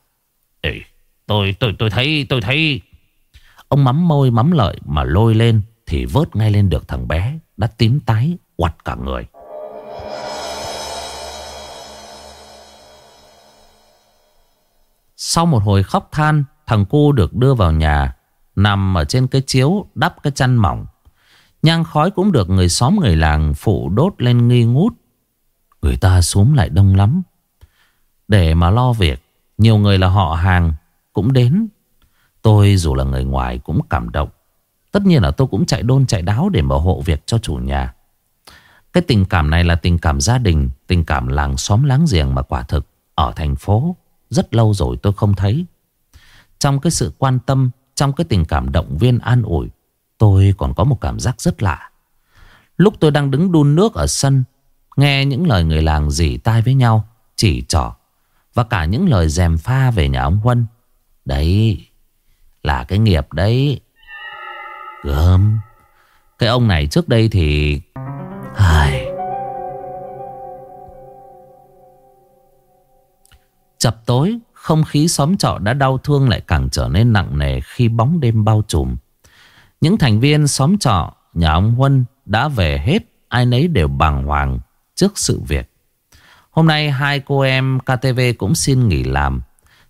Ê, tôi tôi tôi thấy tôi thấy. Ông mắm môi mắm lợi mà lôi lên Thì vớt ngay lên được thằng bé Đã tím tái quặt cả người. Sau một hồi khóc than Thằng cu được đưa vào nhà Nằm ở trên cái chiếu đắp cái chăn mỏng. Nhang khói cũng được người xóm người làng phụ đốt lên nghi ngút. Người ta xuống lại đông lắm để mà lo việc, Nhiều người là họ hàng Cũng đến. Tôi dù là người ngoài cũng cảm động. Tất nhiên là tôi cũng chạy đôn chạy đáo Để mà hộ việc cho chủ nhà. Cái tình cảm này là tình cảm gia đình, Tình cảm làng xóm láng giềng mà quả thực Ở thành phố rất lâu rồi tôi không thấy. Trong cái sự quan tâm, Trong cái tình cảm động viên an ủi, Tôi còn có một cảm giác rất lạ. Lúc tôi đang đứng đun nước ở sân, Nghe những lời người làng dỉ tai với nhau, Chỉ trỏ. Và cả những lời dèm pha về nhà ông Huân Đấy Là cái nghiệp đấy Gớm Cái ông này trước đây thì Ai Chập tối, không khí xóm trọ đã đau thương lại càng trở nên nặng nề khi bóng đêm bao trùm. Những thành viên xóm trọ, nhà ông Huân đã về hết, ai nấy đều bàng hoàng trước sự việc. Hôm nay hai cô em KTV cũng xin nghỉ làm.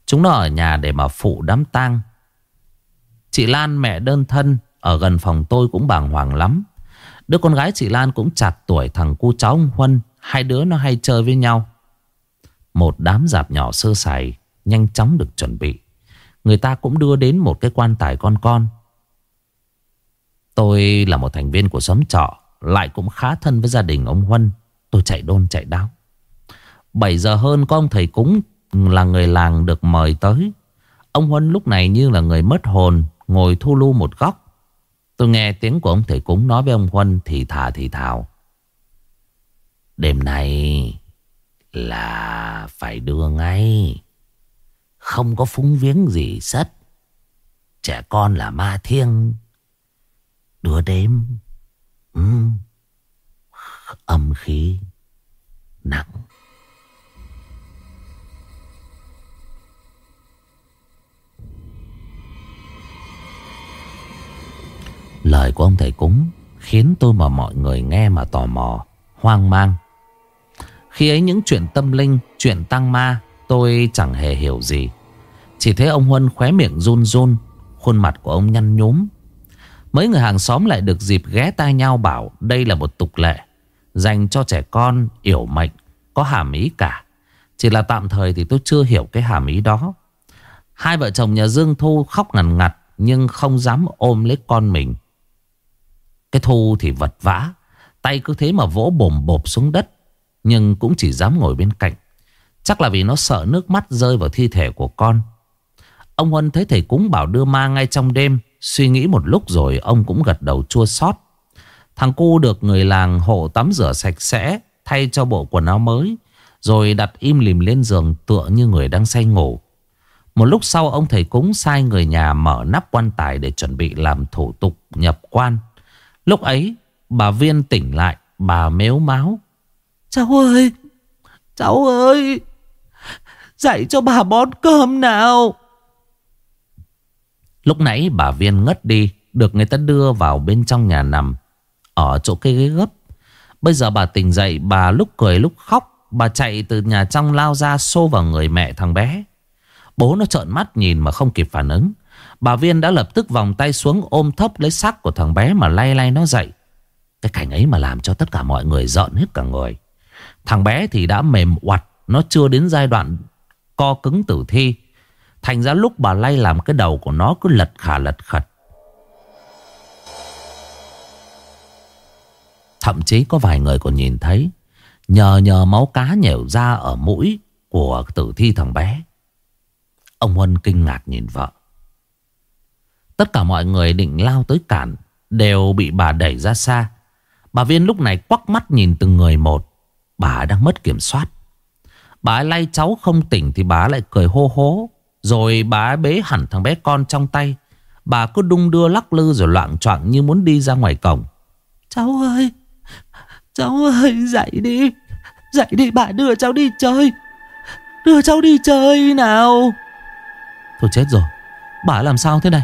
Chúng nó ở nhà để mà phụ đám tang. Chị Lan mẹ đơn thân, ở gần phòng tôi cũng bàng hoàng lắm. Đứa con gái chị Lan cũng chặt tuổi thằng cu cháu ông Huân. Hai đứa nó hay chơi với nhau. Một đám dạp nhỏ sơ sài, Nhanh chóng được chuẩn bị Người ta cũng đưa đến một cái quan tài con con Tôi là một thành viên của xóm trọ, Lại cũng khá thân với gia đình ông Huân Tôi chạy đôn chạy đáo 7 giờ hơn có ông thầy cúng Là người làng được mời tới Ông Huân lúc này như là người mất hồn Ngồi thu lưu một góc Tôi nghe tiếng của ông thầy cúng nói với ông Huân Thì thà thì thào Đêm nay là phải đưa ngay. Không có phúng viếng gì sất. Trẻ con là ma thiêng. Đưa đêm. Ừ, khí nặng. Lời của ông thầy cúng khiến tôi và mọi người nghe mà tò mò, hoang mang. Khi ấy những chuyện tâm linh, chuyện tăng ma tôi chẳng hề hiểu gì. Chỉ thấy ông Huân khóe miệng run run, khuôn mặt của ông nhăn nhúm. Mấy người hàng xóm lại được dịp ghé tai nhau bảo đây là một tục lệ dành cho trẻ con yểu mệnh, có hàm ý cả. Chỉ là tạm thời thì tôi chưa hiểu cái hàm ý đó. Hai vợ chồng nhà Dương Thu khóc ngằn ngặt nhưng không dám ôm lấy con mình. Cái Thu thì vật vã, tay cứ thế mà vỗ bồm bộp xuống đất, nhưng cũng chỉ dám ngồi bên cạnh. Chắc là vì nó sợ nước mắt rơi vào thi thể của con. Ông Huân thấy thầy cúng bảo đưa ma ngay trong đêm, suy nghĩ một lúc rồi ông cũng gật đầu chua xót. Thằng cu được người làng hộ tắm rửa sạch sẽ, thay cho bộ quần áo mới, rồi đặt im lìm lên giường tựa như người đang say ngủ. Một lúc sau ông thầy cúng sai người nhà mở nắp quan tài để chuẩn bị làm thủ tục nhập quan. Lúc ấy bà Viên tỉnh lại Bà mếu máu Cháu ơi Cháu ơi Dạy cho bà bón cơm nào. Lúc nãy bà Viên ngất đi Được người ta đưa vào bên trong nhà nằm Ở chỗ cây ghế gấp. Bây giờ bà tỉnh dậy Bà lúc cười lúc khóc Bà chạy từ nhà trong lao ra xô vào người mẹ thằng bé. Bố nó trợn mắt nhìn mà không kịp phản ứng Bà Viên đã lập tức vòng tay xuống ôm thấp lấy xác của thằng bé mà lay lay nó dậy. Cái cảnh ấy mà làm cho tất cả mọi người giận hết cả người. Thằng bé thì đã mềm oặt, nó chưa đến giai đoạn co cứng tử thi. Thành ra lúc bà lay làm cái đầu của nó cứ lật khả lật khật. Thậm chí có vài người còn nhìn thấy Nhờ nhờ máu cá nhểu ra ở mũi Của tử thi thằng bé Ông Huân kinh ngạc nhìn vợ Tất cả mọi người định lao tới cản Đều bị bà đẩy ra xa. Bà Viên lúc này quắc mắt nhìn từng người một. Bà đang mất kiểm soát. Bà lay cháu không tỉnh Thì bà lại cười hô hố. Rồi bà bế hẳn thằng bé con trong tay. Bà cứ đung đưa lắc lư rồi loạn choạng như muốn đi ra ngoài cổng. Cháu ơi Cháu ơi dậy đi. Dậy đi bà đưa cháu đi chơi. Đưa cháu đi chơi nào. Thôi chết rồi. Bà làm sao thế này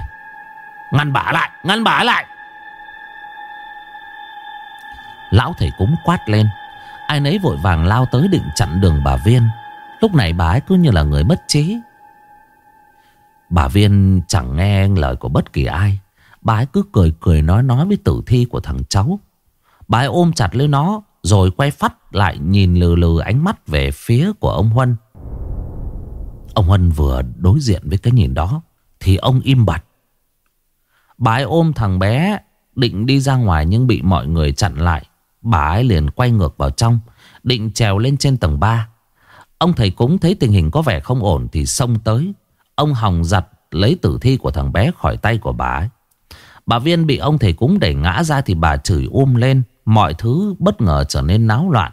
Ngăn bả lại, Ngăn bả lại. Lão thầy cúng quát lên. Ai nấy vội vàng lao tới định chặn đường bà Viên. Lúc này bà ấy cứ như là người mất trí. Bà Viên chẳng nghe lời của bất kỳ ai. Bà ấy cứ cười cười nói nói với tử thi của thằng cháu. Bà ấy ôm chặt lấy nó, Rồi quay phát lại nhìn lừ lừ ánh mắt về phía của ông Huân. Ông Huân vừa đối diện với cái nhìn đó, Thì ông im bặt. Bà ấy ôm thằng bé, Định đi ra ngoài nhưng bị mọi người chặn lại. Bà ấy liền quay ngược vào trong, Định trèo lên trên tầng 3 Ông thầy cúng thấy tình hình có vẻ không ổn Thì xông tới. Ông Hồng giặt lấy tử thi của thằng bé khỏi tay của bà ấy. Bà Viên bị ông thầy cúng đẩy ngã ra Thì bà chửi um lên. Mọi thứ bất ngờ trở nên náo loạn.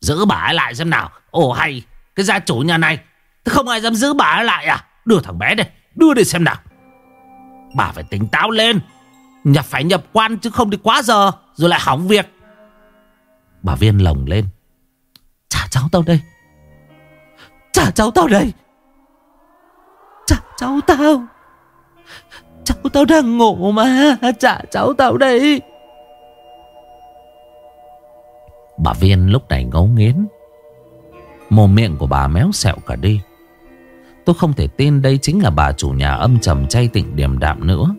Giữ bà ấy lại xem nào. Ồ hay, Cái gia chủ nhà này. Không ai dám giữ bà ấy lại à? Đưa thằng bé đây, Đưa đi xem nào. Bà phải tỉnh táo lên. Nhập phải nhập quan chứ không đi quá giờ, Rồi lại hỏng việc. Bà Viên lồng lên. Trả cháu tao đây. Trả cháu tao đây. Trả cháu tao. Cháu tao đang ngủ mà. Trả cháu tao đây. Bà Viên lúc này ngấu nghiến Mồm miệng của bà méo xẹo cả đi. Tôi không thể tin đây chính là bà chủ nhà âm trầm chay tịnh điềm đạm nữa.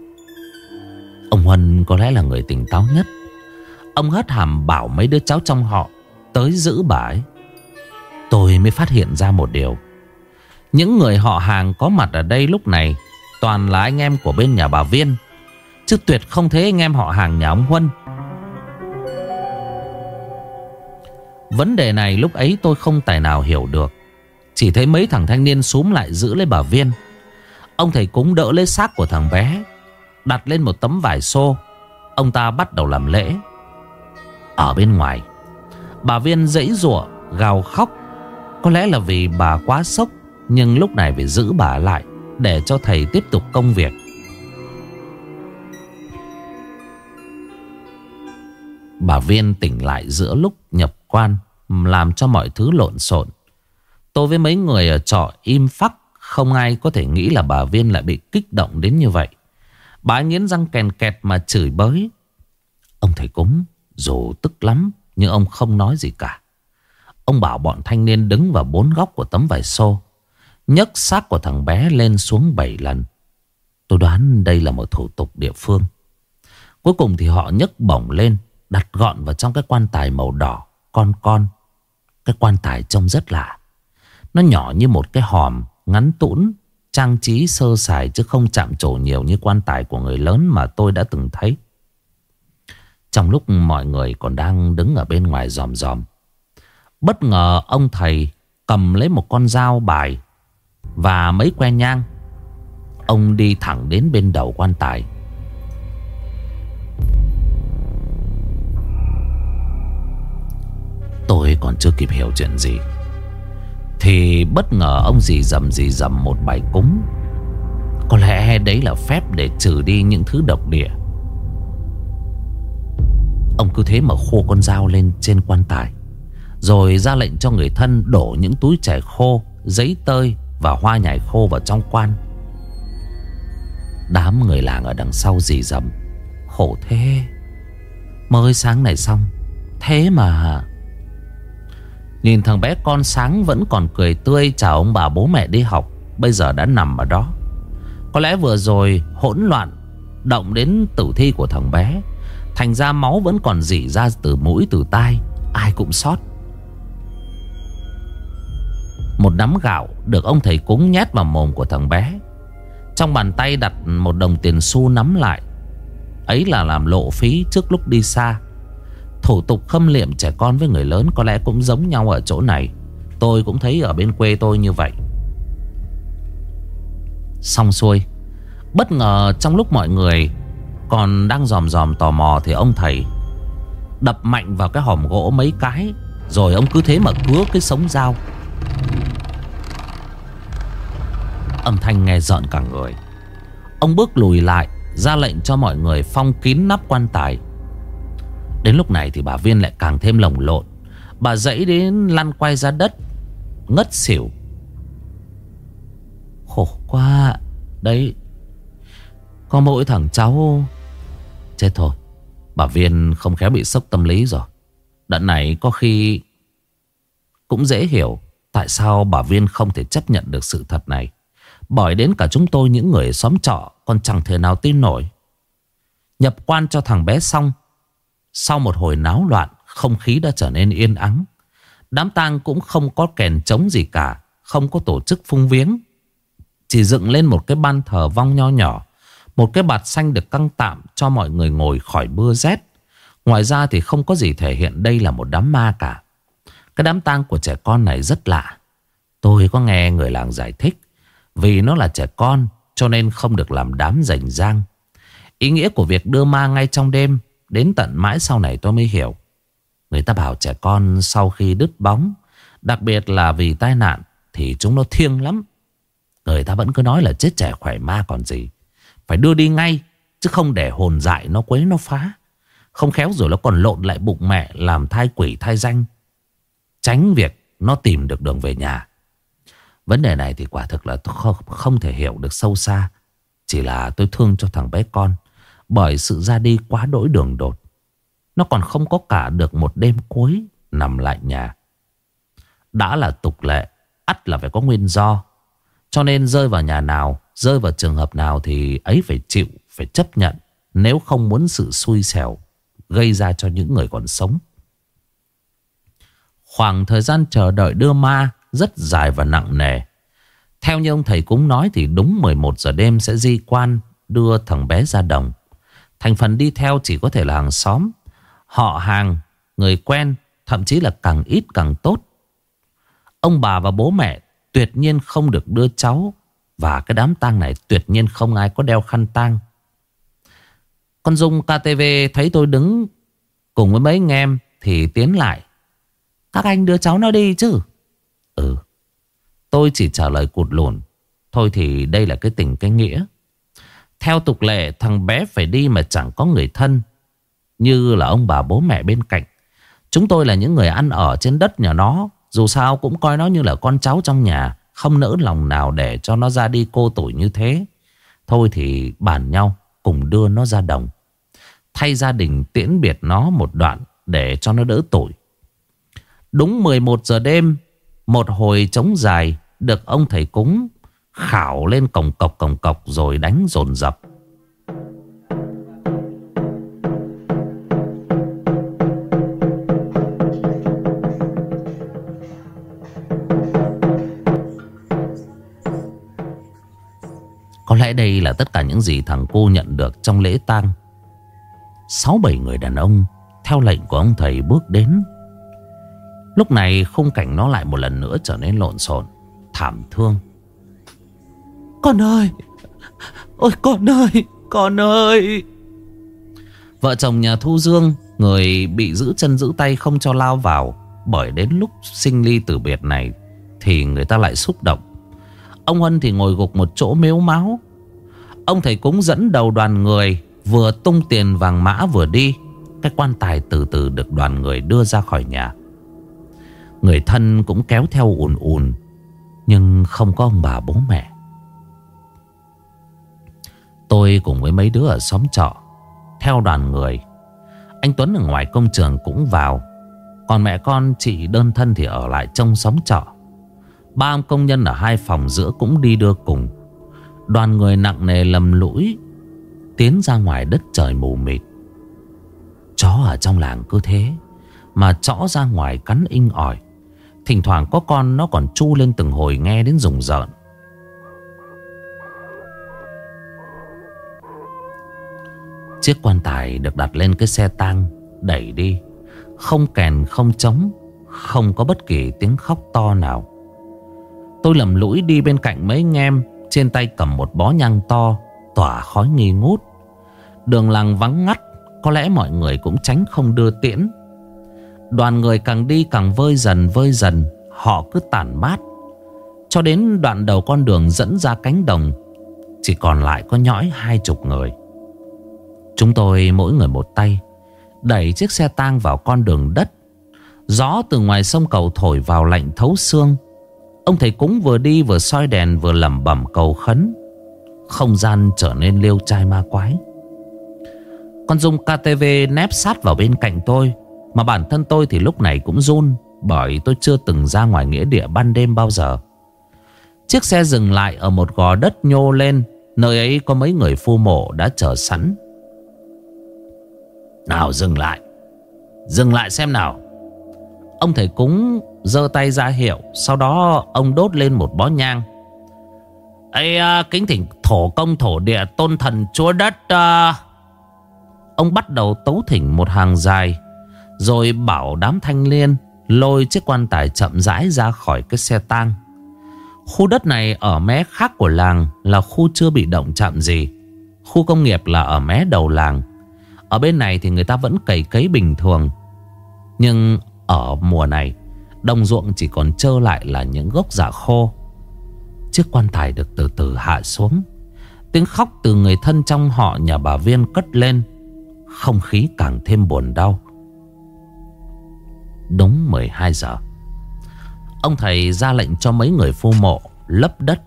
Ông Huân có lẽ là người tỉnh táo nhất. Ông hất hàm bảo mấy đứa cháu trong họ Tới giữ bà ấy. Tôi mới phát hiện ra một điều. Những người họ hàng có mặt ở đây lúc này Toàn là anh em của bên nhà bà Viên, Chứ tuyệt không thấy anh em họ hàng nhà ông Huân. Vấn đề này lúc ấy tôi không tài nào hiểu được chỉ thấy mấy thằng thanh niên súm lại giữ lấy bà Viên. Ông thầy cúng đỡ lấy xác của thằng bé, Đặt lên một tấm vải xô. Ông ta bắt đầu làm lễ. Ở bên ngoài, Bà Viên dãy rủa gào khóc. Có lẽ là vì bà quá sốc, Nhưng lúc này phải giữ bà lại Để cho thầy tiếp tục công việc. Bà Viên tỉnh lại giữa lúc nhập quan, Làm cho mọi thứ lộn xộn. Tôi với mấy người ở trọ im phắc, Không ai có thể nghĩ là bà Viên lại bị kích động đến như vậy. Bà nghiến răng kèn kẹt mà chửi bới. Ông thầy cúng, dù tức lắm, Nhưng ông không nói gì cả. Ông bảo bọn thanh niên đứng vào bốn góc của tấm vải xô, nhấc xác của thằng bé lên xuống bảy lần. Tôi đoán đây là một thủ tục địa phương. Cuối cùng thì họ nhấc bổng lên, Đặt gọn vào trong cái quan tài màu đỏ, Con con. Cái quan tài trông rất lạ. Nó nhỏ như một cái hòm, Ngắn tũn, Trang trí sơ sài chứ không chạm trổ nhiều Như quan tài của người lớn mà tôi đã từng thấy. Trong lúc mọi người còn đang đứng ở bên ngoài dòm dòm Bất ngờ ông thầy cầm lấy một con dao bài Và mấy que nhang. Ông đi thẳng đến bên đầu quan tài. Tôi còn chưa kịp hiểu chuyện gì. Thì bất ngờ ông dì dầm dì dầm một bài cúng. Có lẽ đấy là phép để trừ đi những thứ độc địa. Ông cứ thế mà khô con dao lên trên quan tài. Rồi ra lệnh cho người thân đổ những túi trẻ khô, Giấy tơi và hoa nhài khô vào trong quan. Đám người làng ở đằng sau dì dầm Khổ thế. Mới sáng này xong, Thế mà Nhìn thằng bé con sáng vẫn còn cười tươi, Chào ông bà bố mẹ đi học, Bây giờ đã nằm ở đó. Có lẽ vừa rồi hỗn loạn, Động đến tử thi của thằng bé, Thành ra máu vẫn còn dỉ ra từ mũi, từ tai, Ai cũng sót Một nắm gạo được ông thầy cúng nhét vào mồm của thằng bé. Trong bàn tay đặt một đồng tiền xu nắm lại. Ấy là làm lộ phí trước lúc đi xa. Thủ tục khâm liệm trẻ con với người lớn có lẽ cũng giống nhau ở chỗ này. Tôi cũng thấy ở bên quê tôi như vậy. Xong xuôi, Bất ngờ trong lúc mọi người còn đang dòm dòm tò mò Thì ông thầy đập mạnh vào cái hòm gỗ mấy cái, Rồi ông cứ thế mà cứa cái sống dao. Âm thanh nghe giận cả người. Ông bước lùi lại, Ra lệnh cho mọi người phong kín nắp quan tài. Đến lúc này thì bà Viên lại càng thêm lồng lộn. Bà dãy đến lăn quay ra đất, Ngất xỉu. Khổ quá Đấy, Có mỗi thằng cháu Chết thôi. Bà Viên không khéo bị sốc tâm lý rồi. Đợt này có khi Cũng dễ hiểu Tại sao bà Viên không thể chấp nhận được sự thật này. Bởi đến cả chúng tôi những người xóm trọ Còn chẳng thể nào tin nổi. Nhập quan cho thằng bé xong sau một hồi náo loạn, Không khí đã trở nên yên ắng. Đám tang cũng không có kèn trống gì cả, Không có tổ chức phung viếng. Chỉ dựng lên một cái ban thờ vong nho nhỏ, Một cái bạt xanh được căng tạm Cho mọi người ngồi khỏi mưa rét. Ngoài ra thì không có gì thể hiện đây là một đám ma cả. Cái đám tang của trẻ con này rất lạ. Tôi có nghe người làng giải thích, Vì nó là trẻ con, Cho nên không được làm đám rành rang. Ý nghĩa của việc đưa ma ngay trong đêm Đến tận mãi sau này tôi mới hiểu. Người ta bảo trẻ con sau khi đứt bóng Đặc biệt là vì tai nạn Thì chúng nó thiêng lắm. Người ta vẫn cứ nói là chết trẻ khỏe ma còn gì. Phải đưa đi ngay Chứ không để hồn dại nó quấy nó phá. Không khéo rồi nó còn lộn lại bụng mẹ Làm thai quỷ thai danh. Tránh việc nó tìm được đường về nhà. Vấn đề này thì quả thực là tôi không, không thể hiểu được sâu xa. Chỉ là tôi thương cho thằng bé con bởi sự ra đi quá đỗi đường đột. Nó còn không có cả được một đêm cuối Nằm lại nhà. Đã là tục lệ, ắt là phải có nguyên do. Cho nên rơi vào nhà nào, Rơi vào trường hợp nào thì ấy phải chịu, Phải chấp nhận, Nếu không muốn sự xui xẻo Gây ra cho những người còn sống. Khoảng thời gian chờ đợi đưa ma Rất dài và nặng nề. Theo như ông thầy cũng nói Thì đúng 11 giờ đêm sẽ di quan Đưa thằng bé ra đồng. Thành phần đi theo chỉ có thể là hàng xóm Họ hàng, người quen Thậm chí là càng ít càng tốt. Ông bà và bố mẹ Tuyệt nhiên không được đưa cháu Và cái đám tang này tuyệt nhiên không ai có đeo khăn tang. Con Dung KTV thấy tôi đứng Cùng với mấy anh em Thì tiến lại. Các anh đưa cháu nó đi chứ? Ừ. Tôi chỉ trả lời cụt lùn. Thôi thì đây là cái tình cái nghĩa theo tục lệ, thằng bé phải đi mà chẳng có người thân, Như là ông bà bố mẹ bên cạnh. Chúng tôi là những người ăn ở trên đất nhà nó, Dù sao cũng coi nó như là con cháu trong nhà, Không nỡ lòng nào để cho nó ra đi cô tuổi như thế. Thôi thì bàn nhau, cùng đưa nó ra đồng. Thay gia đình tiễn biệt nó một đoạn Để cho nó đỡ tuổi Đúng 11 giờ đêm, Một hồi trống dài Được ông thầy cúng Khảo lên cổng cọc cổng cọc Rồi đánh dồn dập Có lẽ đây là tất cả những gì thằng cô nhận được trong lễ tang. Sáu bảy người đàn ông theo lệnh của ông thầy bước đến. Lúc này khung cảnh nó lại một lần nữa trở nên lộn xộn, thảm thương. Con ơi! Ôi con ơi! Con ơi! Vợ chồng nhà Thu Dương, người bị giữ chân giữ tay không cho lao vào. Bởi đến lúc sinh ly tử biệt này thì người ta lại xúc động. Ông Huân thì ngồi gục một chỗ mếu máu Ông thầy cúng dẫn đầu đoàn người Vừa tung tiền vàng mã vừa đi Cái quan tài từ từ được đoàn người đưa ra khỏi nhà Người thân cũng kéo theo ùn ùn Nhưng không có ông bà bố mẹ Tôi cùng với mấy đứa ở xóm trọ, Theo đoàn người. Anh Tuấn ở ngoài công trường cũng vào. Còn mẹ con chị đơn thân thì ở lại trong xóm trọ. Ba ông công nhân ở hai phòng giữa cũng đi đưa cùng. Đoàn người nặng nề lầm lũi, Tiến ra ngoài đất trời mù mịt. Chó ở trong làng cứ thế, Mà chó ra ngoài cắn inh ỏi. Thỉnh thoảng có con nó còn chu lên từng hồi nghe đến rùng rợn. Chiếc quan tài được đặt lên cái xe tang, Đẩy đi. Không kèn, không trống, Không có bất kỳ tiếng khóc to nào. Tôi lầm lũi đi bên cạnh mấy anh em, Trên tay cầm một bó nhang to, Tỏa khói nghi ngút. Đường làng vắng ngắt, Có lẽ mọi người cũng tránh không đưa tiễn. Đoàn người càng đi càng vơi dần vơi dần, Họ cứ tản mát. Cho đến đoạn đầu con đường dẫn ra cánh đồng, Chỉ còn lại có nhõi hai chục người. Chúng tôi mỗi người một tay, Đẩy chiếc xe tang vào con đường đất. Gió từ ngoài sông cầu thổi vào lạnh thấu xương. Ông thầy cúng vừa đi vừa soi đèn vừa lẩm bẩm cầu khấn. Không gian trở nên liêu trai ma quái. Con Dung KTV nép sát vào bên cạnh tôi, Mà bản thân tôi thì lúc này cũng run Bởi tôi chưa từng ra ngoài nghĩa địa ban đêm bao giờ. Chiếc xe dừng lại ở một gò đất nhô lên, Nơi ấy có mấy người phu mộ đã chờ sẵn. Nào dừng lại. Dừng lại xem nào. Ông thầy cúng giơ tay ra hiệu Sau đó ông đốt lên một bó nhang. Ê à, kính thỉnh thổ công thổ địa tôn thần chúa đất à. Ông bắt đầu tấu thỉnh một hàng dài Rồi bảo đám thanh liên Lôi chiếc quan tài chậm rãi ra khỏi cái xe tang. Khu đất này ở mé khác của làng Là khu chưa bị động chạm gì. Khu công nghiệp là ở mé đầu làng. Ở bên này thì người ta vẫn cày cấy bình thường. Nhưng ở mùa này, Đồng ruộng chỉ còn trơ lại là những gốc giả khô. Chiếc quan tài được từ từ hạ xuống. Tiếng khóc từ người thân trong họ nhà bà Viên cất lên. Không khí càng thêm buồn đau. Đúng 12 giờ. Ông thầy ra lệnh cho mấy người phu mộ lấp đất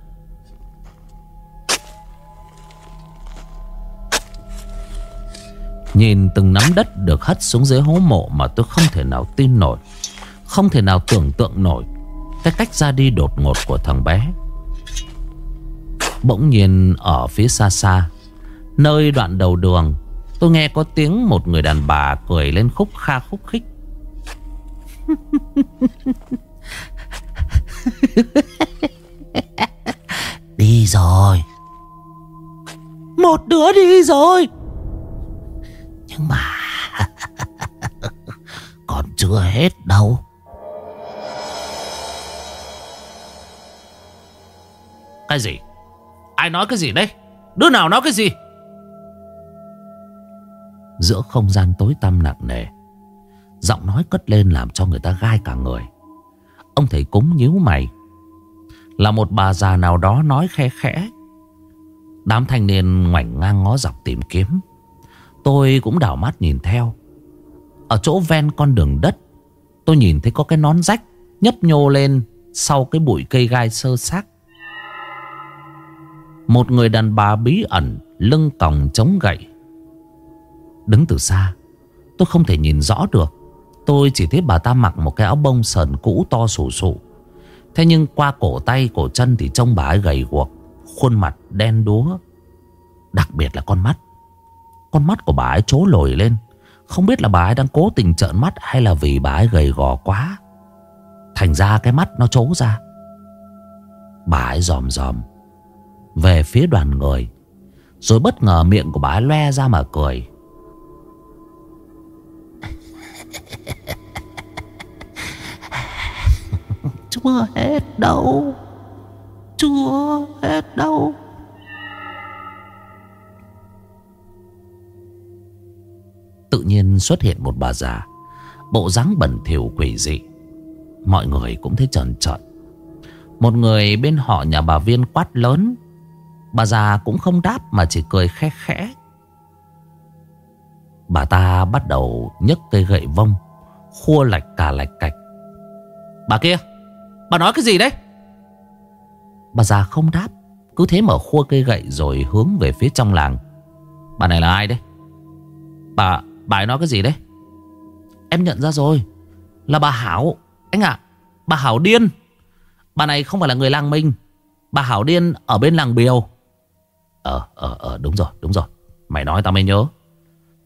Nhìn từng nắm đất được hất xuống dưới hố mộ mà tôi không thể nào tin nổi Không thể nào tưởng tượng nổi Cái cách ra đi đột ngột của thằng bé. Bỗng nhiên ở phía xa xa Nơi đoạn đầu đường Tôi nghe có tiếng một người đàn bà cười lên khúc kha khúc khích. [LAUGHS] Đi rồi. Một đứa đi rồi nhưng mà [LAUGHS] Còn chưa hết đâu. Cái gì? Ai nói cái gì đấy? Đứa nào nói cái gì? Giữa không gian tối tăm nặng nề Giọng nói cất lên làm cho người ta gai cả người. Ông thầy cúng nhíu mày. Là một bà già nào đó nói khe khẽ. Đám thanh niên ngoảnh ngang ngó dọc tìm kiếm Tôi cũng đảo mắt nhìn theo. Ở chỗ ven con đường đất, Tôi nhìn thấy có cái nón rách Nhấp nhô lên Sau cái bụi cây gai sơ xác. Một người đàn bà bí ẩn Lưng còng chống gậy. Đứng từ xa, Tôi không thể nhìn rõ được. Tôi chỉ thấy bà ta mặc một cái áo bông sờn cũ to sủ sụ. Thế nhưng qua cổ tay, cổ chân thì trông bà ấy gầy guộc, Khuôn mặt đen đúa. Đặc biệt là con mắt. Con mắt của bà ấy trố lồi lên. Không biết là bà ấy đang cố tình trợn mắt Hay là vì bà ấy gầy gò quá. Thành ra cái mắt nó trố ra. Bà ấy dòm dòm, Về phía đoàn người. Rồi bất ngờ miệng của bà ấy loe ra mà cười. [LAUGHS] Chưa hết đâu. Chưa hết đâu. Tự nhiên xuất hiện một bà già. Bộ dáng bẩn thỉu quỷ dị. Mọi người cũng thấy trần trợn. Một người bên họ nhà bà Viên quát lớn. Bà già cũng không đáp mà chỉ cười khẽ khẽ. Bà ta bắt đầu nhấc cây gậy vông, Khua lạch cả lạch cạch. Bà kia, Bà nói cái gì đấy? Bà già không đáp, Cứ thế mở khua cây gậy rồi hướng về phía trong làng. Bà này là ai đấy? Bà Bà ấy nói cái gì đấy? Em nhận ra rồi. Là bà Hảo. Anh ạ, Bà Hảo điên. Bà này không phải là người làng mình. Bà Hảo điên ở bên làng Biều Ờ ờ ờ đúng rồi đúng rồi. Mày nói tao mới nhớ.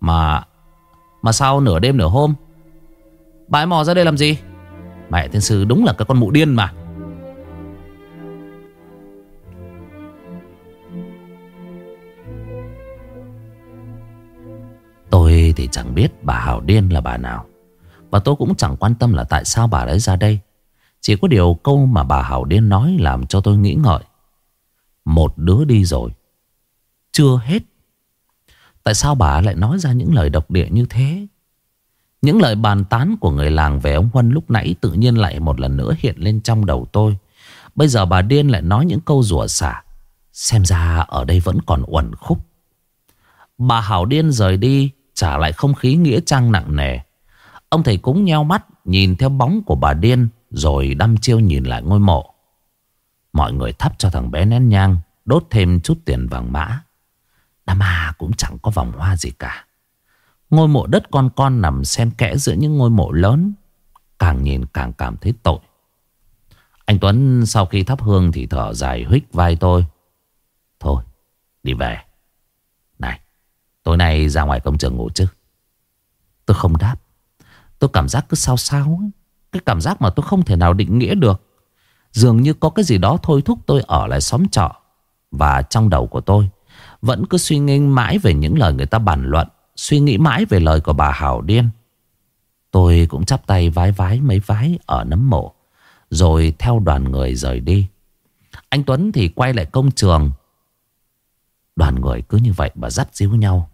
Mà Mà sao nửa đêm nửa hôm, Bà ấy mò ra đây làm gì? Mẹ thiên sư đúng là cái con mụ điên mà. Tôi thì chẳng biết bà Hảo Điên là bà nào. Và tôi cũng chẳng quan tâm là tại sao bà ấy ra đây. Chỉ có điều câu mà bà Hảo Điên nói làm cho tôi nghĩ ngợi. Một đứa đi rồi. Chưa hết. Tại sao bà lại nói ra những lời độc địa như thế? Những lời bàn tán của người làng về ông Huân lúc nãy Tự nhiên lại một lần nữa hiện lên trong đầu tôi. Bây giờ bà Điên lại nói những câu rủa xả. Xem ra ở đây vẫn còn uẩn khúc. Bà Hảo Điên rời đi, Trả lại không khí nghĩa trang nặng nề. Ông thầy cúng nheo mắt, Nhìn theo bóng của bà Điên, Rồi đăm chiêu nhìn lại ngôi mộ. Mọi người thắp cho thằng bé nén nhang, Đốt thêm chút tiền vàng mã. Đám ma cũng chẳng có vòng hoa gì cả. Ngôi mộ đất con con nằm xen kẽ giữa những ngôi mộ lớn, Càng nhìn càng cảm thấy tội. Anh Tuấn sau khi thắp hương thì thở dài huých vai tôi. Thôi, đi về. Tối nay ra ngoài công trường ngủ chứ? Tôi không đáp. Tôi cảm giác cứ sao sao ấy. Cái cảm giác mà tôi không thể nào định nghĩa được. Dường như có cái gì đó thôi thúc tôi ở lại xóm trọ. Và trong đầu của tôi, Vẫn cứ suy nghĩ mãi về những lời người ta bàn luận, Suy nghĩ mãi về lời của bà Hảo Điên. Tôi cũng chắp tay vái vái mấy vái ở nấm mộ, Rồi theo đoàn người rời đi. Anh Tuấn thì quay lại công trường. Đoàn người cứ như vậy mà dắt díu nhau.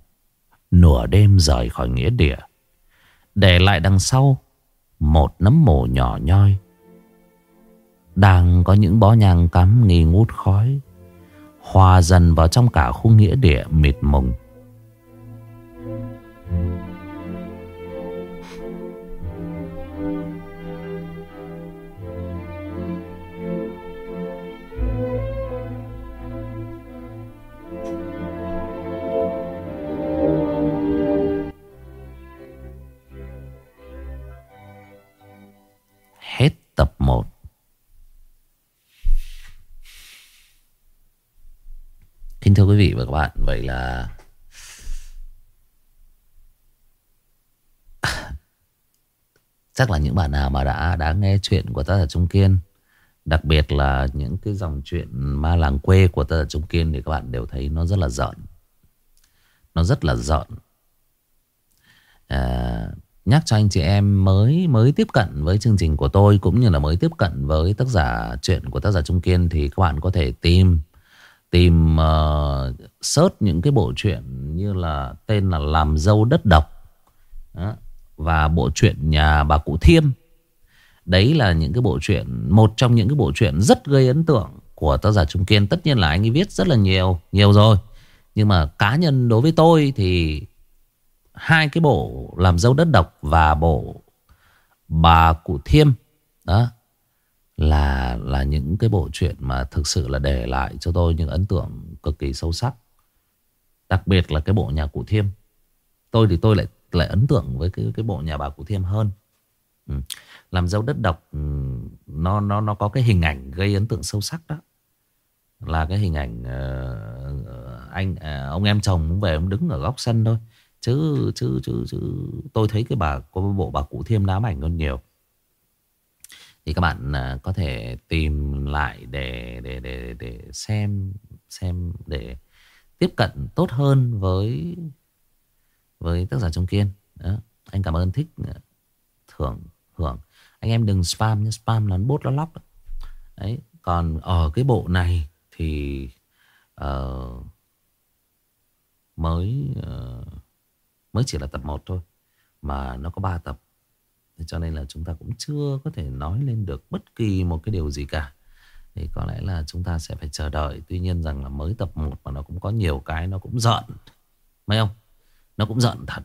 Nửa đêm rời khỏi nghĩa địa. Để lại đằng sau Một nấm mồ nhỏ nhoi. Đang có những bó nhang cắm nghi ngút khói, Hòa dần vào trong cả khu nghĩa địa mịt mùng. Hết tập 1 Kính thưa quý vị và các bạn Vậy là [LAUGHS] Chắc là những bạn nào mà đã đã nghe chuyện của tác giả Trung Kiên Đặc biệt là những cái dòng chuyện ma làng quê của tác giả Trung Kiên Thì các bạn đều thấy nó rất là giận Nó rất là giận à, Nhắc cho anh chị em mới mới tiếp cận với chương trình của tôi Cũng như là mới tiếp cận với tác giả chuyện của tác giả Trung Kiên Thì các bạn có thể tìm Tìm uh, search những cái bộ truyện như là tên là Làm dâu đất độc Đó. Và bộ truyện Nhà bà Cụ Thiêm Đấy là những cái bộ truyện Một trong những cái bộ truyện rất gây ấn tượng Của tác giả Trung Kiên Tất nhiên là anh ấy viết rất là nhiều Nhiều rồi Nhưng mà cá nhân đối với tôi thì hai cái bộ làm dâu đất độc và bộ bà cụ thiêm đó là là những cái bộ truyện mà thực sự là để lại cho tôi những ấn tượng cực kỳ sâu sắc. Đặc biệt là cái bộ nhà cụ thiêm. Tôi thì tôi lại lại ấn tượng với cái cái bộ nhà bà cụ thiêm hơn. Ừ. làm dâu đất độc ừ, nó nó nó có cái hình ảnh gây ấn tượng sâu sắc đó. Là cái hình ảnh uh, anh uh, ông em chồng cũng về ông đứng ở góc sân thôi chứ chứ chứ chứ. Tôi thấy cái bà có bộ bà cụ thiêm đám ảnh hơn nhiều. Thì các bạn à, có thể tìm lại để để để để xem xem để tiếp cận tốt hơn với với tác giả Trung Kiên. Đó. anh cảm ơn thích à, thưởng hưởng. Anh em đừng spam nhé spam là bốt nó lóc. Đấy còn ở cái bộ này thì uh, mới uh, mới chỉ là tập 1 thôi mà nó có 3 tập. Cho nên là chúng ta cũng chưa có thể nói lên được bất kỳ một cái điều gì cả. Thì có lẽ là chúng ta sẽ phải chờ đợi. Tuy nhiên rằng là mới tập 1 mà nó cũng có nhiều cái nó cũng giận. Mấy không nó cũng giận thật.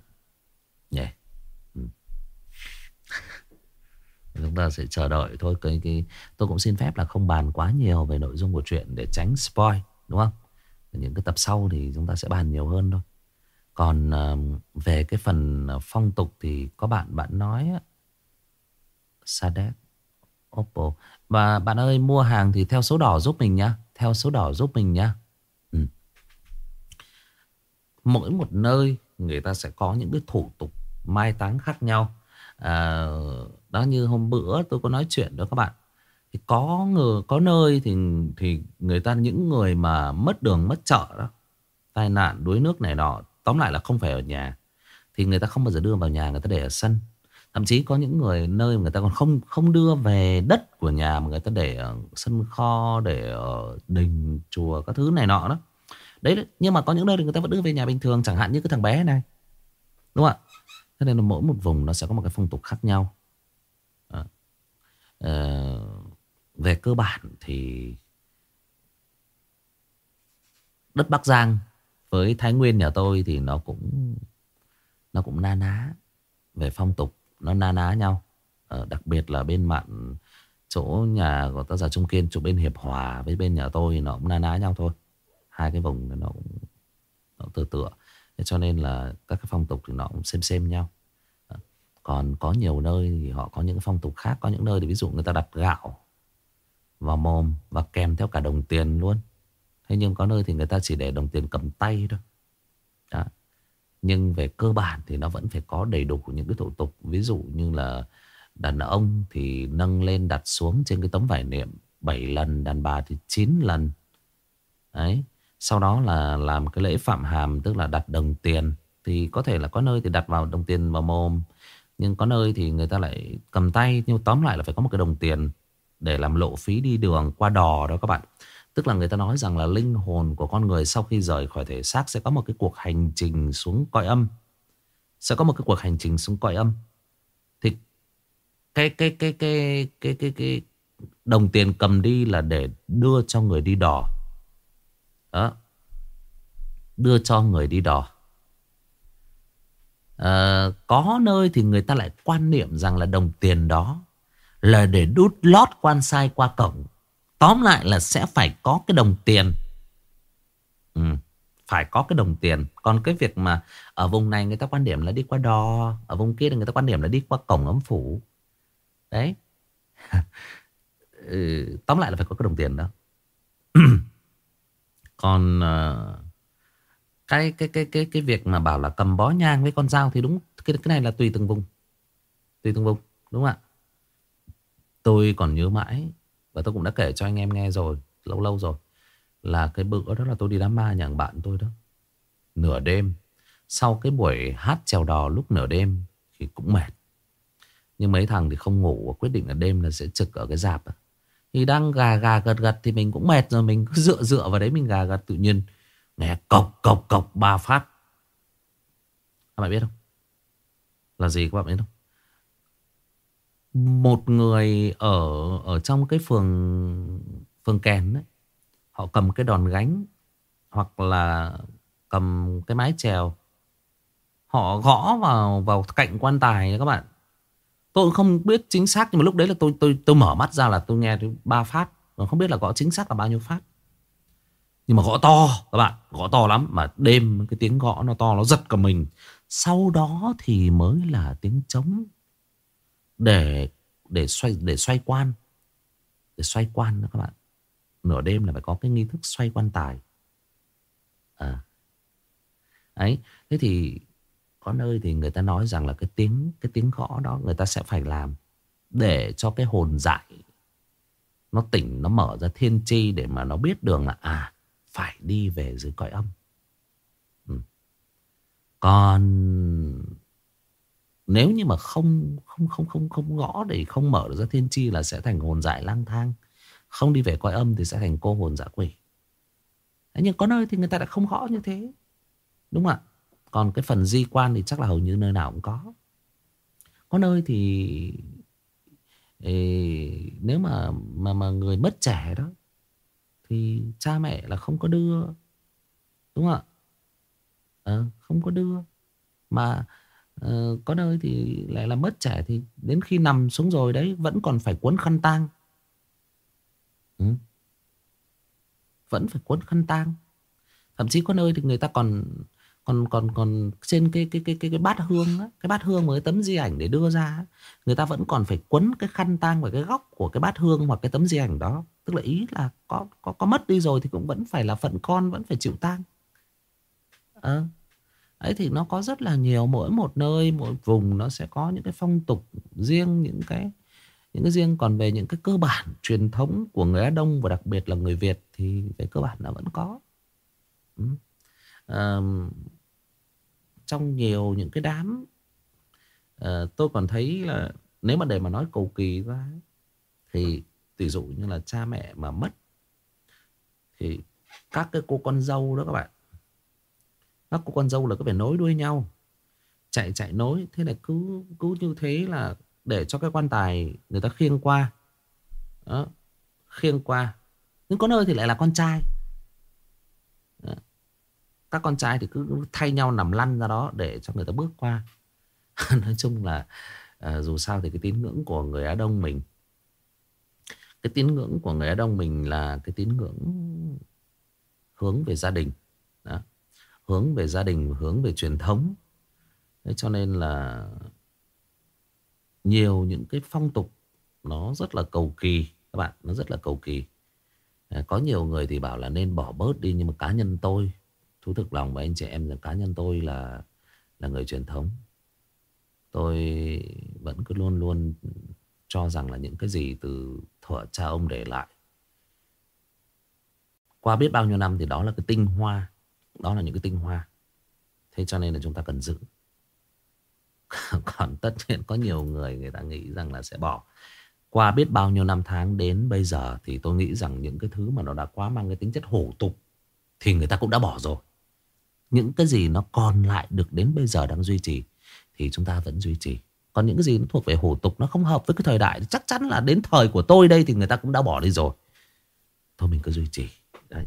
Nhỉ? Yeah. ừ. [LAUGHS] chúng ta sẽ chờ đợi thôi. Cái, cái tôi cũng xin phép là không bàn quá nhiều về nội dung của chuyện để tránh spoil đúng không? Những cái tập sau thì chúng ta sẽ bàn nhiều hơn thôi còn ờ, về cái phần ờ, phong tục thì có bạn bạn nói Sadek Oppo. Và bạn ơi mua hàng thì theo số đỏ giúp mình nhá. Theo số đỏ giúp mình nhá. Ừ. mỗi một nơi người ta sẽ có những cái thủ tục mai táng khác nhau. À, đó như hôm bữa tôi có nói chuyện đó các bạn. Thì có người có nơi thì thì người ta những người mà mất đường mất chợ đó tai nạn đuối nước này nọ tóm lại là không phải ở nhà. Thì người ta không bao giờ đưa vào nhà người ta để ở sân. Thậm chí có những người nơi người ta còn không không đưa về đất của nhà mà người ta để ở sân kho để ở đình chùa các thứ này nọ đó. Đấy nhưng mà có những nơi thì người ta vẫn đưa về nhà bình thường chẳng hạn như cái thằng bé này. Đúng không ạ? Thế nên là mỗi một vùng nó sẽ có một cái phong tục khác nhau. À. À, về cơ bản thì đất Bắc Giang với Thái Nguyên nhà tôi thì nó cũng nó cũng na ná về phong tục nó na ná nhau. Ờ, đặc biệt là bên mạn chỗ nhà của tác giả Trung Kiên chỗ bên Hiệp Hòa với bên nhà tôi nó cũng na ná nhau thôi. Hai cái vùng nó cũng nó tự tựa Thế cho nên là các cái phong tục thì nó cũng xem xem nhau. Ờ, còn có nhiều nơi thì họ có những phong tục khác. Có những nơi thì ví dụ người ta đặt gạo vào mồm và kèm theo cả đồng tiền luôn thế nhưng có nơi thì người ta chỉ để đồng tiền cầm tay thôi. Đó. nhưng về cơ bản thì nó vẫn phải có đầy đủ những cái thủ tục. Ví dụ như là đàn ông thì nâng lên đặt xuống trên cái tấm vải niệm 7 lần, đàn bà thì 9 lần. Đấy. Sau đó là làm cái lễ phạm hàm, Tức là đặt đồng tiền. Thì có thể là có nơi thì đặt vào đồng tiền vào mồm. Nhưng có nơi thì người ta lại cầm tay. Nhưng tóm lại là phải có một cái đồng tiền Để làm lộ phí đi đường qua đò đó các bạn. Tức là người ta nói rằng là linh hồn của con người sau khi rời khỏi thể xác sẽ có một cái cuộc hành trình xuống cõi âm. Sẽ có một cái cuộc hành trình xuống cõi âm. Thì cái cái cái cái cái cái cái đồng tiền cầm đi là để đưa cho người đi đò. Đó. Đưa cho người đi đò. À, có nơi thì người ta lại quan niệm rằng là đồng tiền đó là để đút lót quan sai qua cổng. Tóm lại là sẽ phải có cái đồng tiền. Ừ, phải có cái đồng tiền. Còn cái việc mà ở vùng này người ta quan điểm là đi qua đò, ở vùng kia người ta quan điểm là đi qua cổng ấm phủ. Đấy. [LAUGHS] ừ, tóm lại là phải có cái đồng tiền đó. [CLEARS THROAT] Còn uh, cái cái cái cái cái việc mà bảo là cầm bó nhang với con dao thì đúng cái cái này là tùy từng vùng. Tùy từng vùng, đúng không ạ? Tôi còn nhớ mãi và tôi cũng đã kể cho anh em nghe rồi, lâu lâu rồi là cái bữa đó là tôi đi đám ma nhà bạn tôi đó. Nửa đêm, sau cái buổi hát trèo đò lúc nửa đêm thì cũng mệt. Nhưng mấy thằng thì không ngủ quyết định là đêm là sẽ trực ở cái dạp thì đang gà gà gật gật thì mình cũng mệt rồi Mình cứ dựa dựa vào đấy mình gà gật tự nhiên Nghe cộc cộc cộc ba phát Các bạn biết không Là gì các bạn biết không một người ở ở trong cái phường Phường Kèn đấy Họ cầm cái đòn gánh Hoặc là cầm cái mái chèo. Họ Họ gõ vào vào cạnh quan tài các bạn. Tôi cũng không biết chính xác, Nhưng mà lúc đấy là tôi tôi tôi mở mắt ra là tôi nghe ba phát. Còn không biết là gõ chính xác là bao nhiêu phát. Nhưng mà gõ to, các bạn, Gõ to lắm. Mà đêm cái tiếng gõ nó to, nó giật cả mình. Sau đó thì mới là tiếng trống. Để để xoay để xoay quan. Để xoay quan đó các bạn. Nửa đêm là phải có cái nghi thức xoay quan tài. À. Ấy, thế thì có nơi thì người ta nói rằng là cái tiếng cái tiếng gõ đó người ta sẽ phải làm để cho cái hồn dại nó tỉnh, nó mở ra thiên chi để mà nó biết đường là à phải đi về dưới cõi âm. Ừ. còn nếu như mà không không không không không gõ để không mở được ra thiên chi là sẽ thành hồn dại lang thang. Không đi về coi âm thì sẽ thành cô hồn dã quỷ. Thế nhưng có nơi thì người ta đã không gõ như thế. Đúng không ạ? Còn cái phần di quan thì chắc là hầu như nơi nào cũng có. Có nơi thì Ê, Nếu mà, mà mà người mất trẻ đó Thì cha mẹ là không có đưa. Đúng không ạ? À, Không có đưa. Mà Ờ, có nơi thì lại là mất trẻ Thì đến khi nằm xuống rồi đấy Vẫn còn phải cuốn khăn tang. Ừ. Vẫn phải cuốn khăn tang. Thậm chí có nơi thì người ta còn còn còn còn trên cái cái cái cái cái bát hương á, cái bát hương với tấm di ảnh để đưa ra người ta vẫn còn phải quấn cái khăn tang vào cái góc của cái bát hương hoặc cái tấm di ảnh đó. Tức là ý là có có có mất đi rồi thì cũng vẫn phải là phận con vẫn phải chịu tang. Ờ ấy thì nó có rất là nhiều mỗi một nơi mỗi vùng nó sẽ có những cái phong tục riêng những cái những cái riêng còn về những cái cơ bản truyền thống của người Á Đông và đặc biệt là người Việt thì về cơ bản là vẫn có ừ. à, trong nhiều những cái đám à, tôi còn thấy là nếu mà để mà nói cầu kỳ ra thì ví dụ như là cha mẹ mà mất thì các cái cô con dâu đó các bạn các cô con dâu là cứ phải nối đuôi nhau. Chạy chạy nối. Thế là cứ cứ như thế là để cho cái quan tài người ta khiêng qua. Đó, khiêng qua. Nhưng có nơi thì lại là con trai. Các con trai thì cứ thay nhau nằm lăn ra đó để cho người ta bước qua. [LAUGHS] Nói chung là à, dù sao thì cái tín ngưỡng của người Á Đông mình cái tín ngưỡng của người Á Đông mình là cái tín ngưỡng hướng về gia đình. Đó hướng về gia đình, hướng về truyền thống. Thế cho nên là nhiều những cái phong tục nó rất là cầu kỳ, các bạn, nó rất là cầu kỳ. À, có nhiều người thì bảo là nên bỏ bớt đi, nhưng mà cá nhân tôi, thú thực lòng với anh chị em rằng cá nhân tôi là là người truyền thống. Tôi vẫn cứ luôn luôn cho rằng là những cái gì từ thuở cha ông để lại, qua biết bao nhiêu năm thì đó là cái tinh hoa đó là những cái tinh hoa. Thế cho nên là chúng ta cần giữ. [LAUGHS] Còn tất nhiên có nhiều người người ta nghĩ rằng là sẽ bỏ. Qua biết bao nhiêu năm tháng đến bây giờ thì tôi nghĩ rằng những cái thứ mà nó đã quá mang cái tính chất hổ tục thì người ta cũng đã bỏ rồi. Những cái gì nó còn lại được đến bây giờ đang duy trì thì chúng ta vẫn duy trì. Còn những cái gì nó thuộc về hủ tục, nó không hợp với cái thời đại, chắc chắn là đến thời của tôi đây thì người ta cũng đã bỏ đi rồi. Thôi mình cứ duy trì. Đấy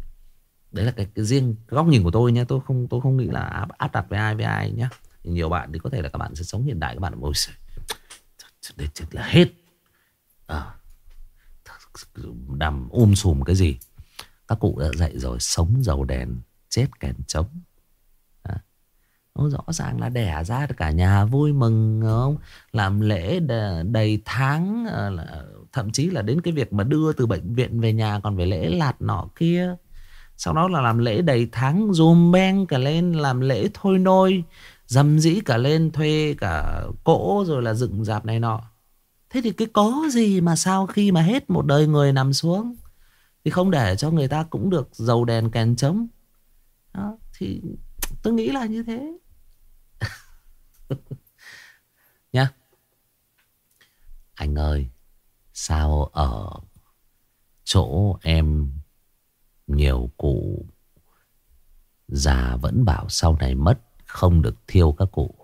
đấy là cái, cái riêng cái góc nhìn của tôi nhé tôi không tôi không nghĩ là áp, áp đặt với ai với ai nhé nhiều bạn thì có thể là các bạn sẽ sống hiện đại các bạn ôi đây chết là hết. À, đầm um sùm cái gì? Các cụ đã dạy rồi sống giàu đèn chết kèn trống. Nó rõ ràng là đẻ ra cả nhà vui mừng không? Làm lễ đầy tháng ờ, thậm chí là đến cái việc mà đưa từ bệnh viện về nhà còn phải lễ lạt nọ kia sau đó là làm lễ đầy tháng, dùm beng cả lên, làm lễ thôi nôi, dầm dĩ cả lên, thuê cả cỗ rồi là dựng dạp này nọ. Thế thì cái có gì mà sau khi mà hết một đời người nằm xuống? Thì không để cho người ta cũng được dầu đèn kèn trống. Đó, thì tôi nghĩ là như thế. [LAUGHS] Nhá. Anh ơi, Sao ở chỗ em nhiều cụ già vẫn bảo sau này mất không được thiêu các cụ.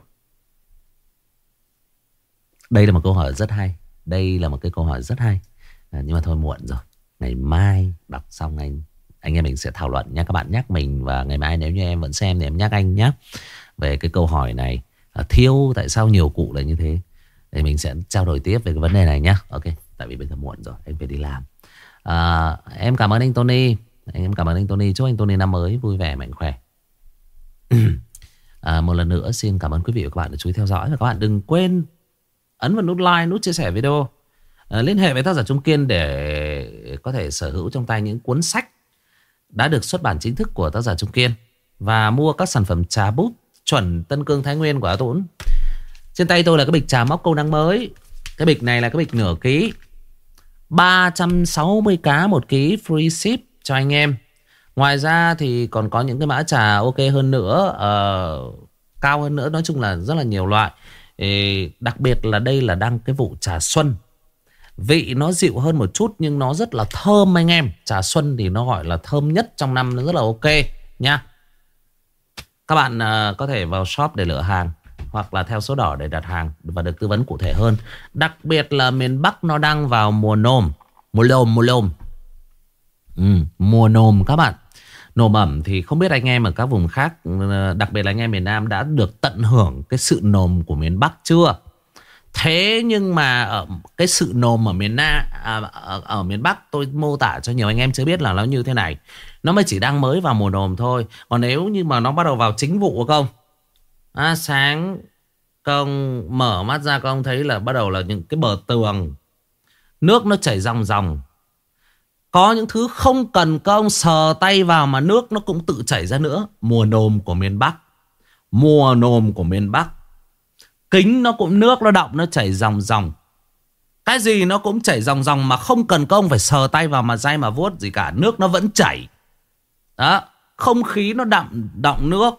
Đây là một câu hỏi rất hay. Đây là một cái câu hỏi rất hay. À, nhưng mà thôi muộn rồi. Ngày mai đọc xong anh anh em mình sẽ thảo luận nha các bạn nhắc mình và ngày mai nếu như em vẫn xem thì em nhắc anh nhé về cái câu hỏi này à, Thiêu tại sao nhiều cụ lại như thế Thì mình sẽ trao đổi tiếp về cái vấn đề này nhé. Ok Tại vì bây giờ muộn rồi Anh phải đi làm à, Em cảm ơn anh Tony anh Em cảm ơn anh Tony. Chúc anh Tony năm mới vui vẻ mạnh khỏe. [CLEARS THROAT] À, Một lần nữa xin cảm ơn quý vị và các bạn đã chú ý theo dõi. Và các bạn đừng quên ấn vào nút like, nút chia sẻ video. À, Liên hệ với tác giả Trung Kiên để có thể sở hữu trong tay những cuốn sách Đã được xuất bản chính thức của tác giả Trung Kiên. Và mua các sản phẩm trà bút chuẩn Tân Cương Thái Nguyên của A Tũng Trên tay tôi là cái bịch trà móc câu năng mới. Cái bịch này là cái bịch nửa ký. 360 cá một ký free ship cho anh em. Ngoài ra thì còn có những cái mã trà ok hơn nữa uh, Cao hơn nữa Nói chung là rất là nhiều loại. Ê, Đặc biệt là đây là đang cái vụ trà xuân. Vị nó dịu hơn một chút Nhưng nó rất là thơm anh em. Trà xuân thì nó gọi là thơm nhất trong năm Nó rất là ok nha. Các bạn uh, có thể vào shop để lựa hàng Hoặc là theo số đỏ để đặt hàng Và được tư vấn cụ thể hơn. Đặc biệt là miền Bắc nó đang vào mùa nôm Mùa lồm mùa lồm ừ, Mùa nồm các bạn Nồm ẩm thì không biết anh em ở các vùng khác ờ, Đặc biệt là anh em miền Nam Đã được tận hưởng cái sự nồm của miền Bắc chưa Thế nhưng mà ở cái sự nồm ở miền Nam à, ở, ở miền Bắc tôi mô tả cho nhiều anh em chưa biết là nó như thế này. Nó mới chỉ đang mới vào mùa nồm thôi. Còn nếu như mà nó bắt đầu vào chính vụ không? À, sáng công mở mắt ra công thấy là bắt đầu là những cái bờ tường nước nó chảy ròng ròng có những thứ không cần công sờ tay vào mà nước nó cũng tự chảy ra nữa. Mùa nồm của miền Bắc. Mùa nồm của miền Bắc. Kính nó cũng nước nó động nó chảy dòng dòng Cái gì nó cũng chảy dòng dòng mà không cần công phải sờ tay vào mà dây mà vuốt gì cả. Nước nó vẫn chảy. Đó. Không khí nó đậm động nước.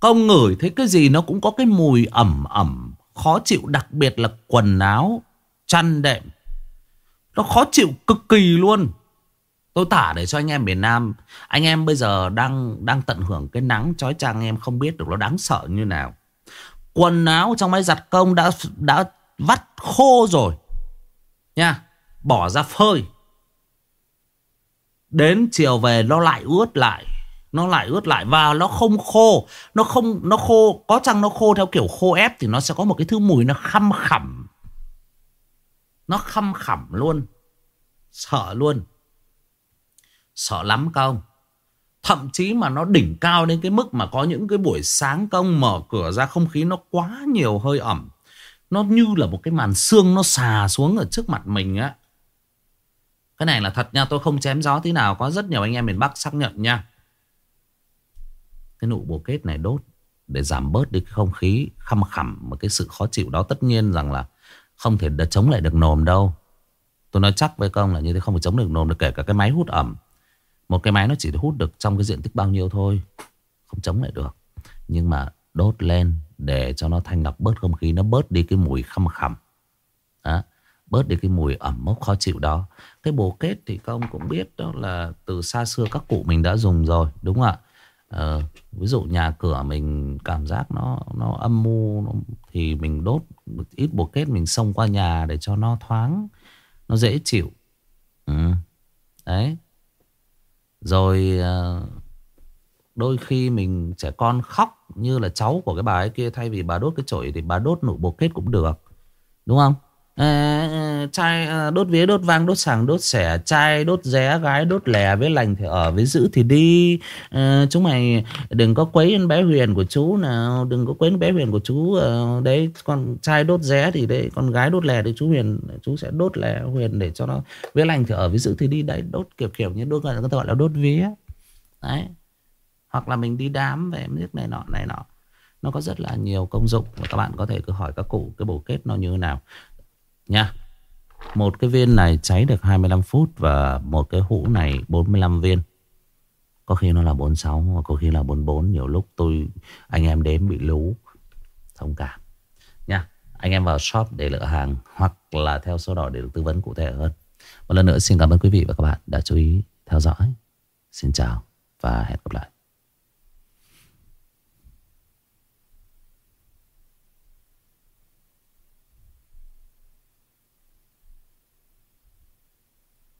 Công ngửi thấy cái gì nó cũng có cái mùi ẩm ẩm. Khó chịu đặc biệt là quần áo, chăn đệm. Nó khó chịu cực kỳ luôn. Tôi tả để cho anh em miền Nam. Anh em bây giờ đang đang tận hưởng cái nắng chói chang em không biết được nó đáng sợ như nào. Quần áo trong máy giặt công đã đã vắt khô rồi. Nha. Bỏ ra phơi. Đến chiều về nó lại ướt lại. Nó lại ướt lại và nó không khô. Nó không, nó khô. Có chăng nó khô theo kiểu khô ép thì nó sẽ có một cái thứ mùi nó khăm khẩm. Nó khăm khẩm luôn. Sợ luôn. Sợ lắm công. Thậm chí mà nó đỉnh cao đến cái mức mà có những cái buổi sáng công mở cửa ra không khí nó quá nhiều hơi ẩm. Nó như là một cái màn xương nó xà xuống ở trước mặt mình á. Cái này là thật nha, tôi không chém gió tí nào. Có rất nhiều anh em miền Bắc xác nhận nha. Cái nụ bồ kết này đốt để giảm bớt đi cái không khí khăm khẩm và cái sự khó chịu đó tất nhiên rằng là không thể chống lại được nồm đâu. Tôi nói chắc với công là như thế, không thể chống được nồm được, kể cả cái máy hút ẩm. Một cái máy nó chỉ hút được trong cái diện tích bao nhiêu thôi. Không chống lại được. Nhưng mà đốt lên để cho nó thanh lọc bớt không khí. Nó bớt đi cái mùi khăm khẩm. Đó. Bớt đi cái mùi ẩm mốc khó chịu đó. Cái bồ kết thì công cũng biết đó là từ xa xưa các cụ mình đã dùng rồi. Đúng không ạ? Ờ, ví dụ nhà cửa mình cảm giác nó nó âm mưu nó, thì mình đốt một ít bột kết mình xông qua nhà để cho nó thoáng nó dễ chịu. Ừ. đấy. Rồi ờ, đôi khi mình trẻ con khóc như là cháu của cái bà ấy kia thay vì bà đốt cái chổi thì bà đốt nụ bột kết cũng được. Đúng không? À, trai à, đốt vía đốt vang đốt sàng đốt xẻ trai đốt ré gái đốt lè với lành thì ở với giữ thì đi. Ờ, à, chúng mày đừng có quấy anh bé huyền của chú nào đừng có quấy anh bé huyền của chú à, đấy con trai đốt ré thì đấy con gái đốt lè thì chú huyền chú sẽ đốt lè huyền để cho nó với lành thì ở với giữ thì đi. Đấy đốt kiểu kiểu như đốt người ta gọi là đốt vía. Đấy. Hoặc là mình đi đám về biết này nọ này nọ. Nó có rất là nhiều công dụng và các bạn có thể cứ hỏi các cụ cái bổ kết nó như thế nào nha. Một cái viên này cháy được 25 phút và một cái hũ này 45 viên. Có khi nó là 46 có khi là 44. Nhiều lúc tôi, anh em đếm bị lú. Thông cảm. Nha. Anh em vào shop để lựa hàng hoặc là theo số đỏ để được tư vấn cụ thể hơn. Một lần nữa, xin cảm ơn quý vị và các bạn đã chú ý theo dõi. Xin chào và hẹn gặp lại.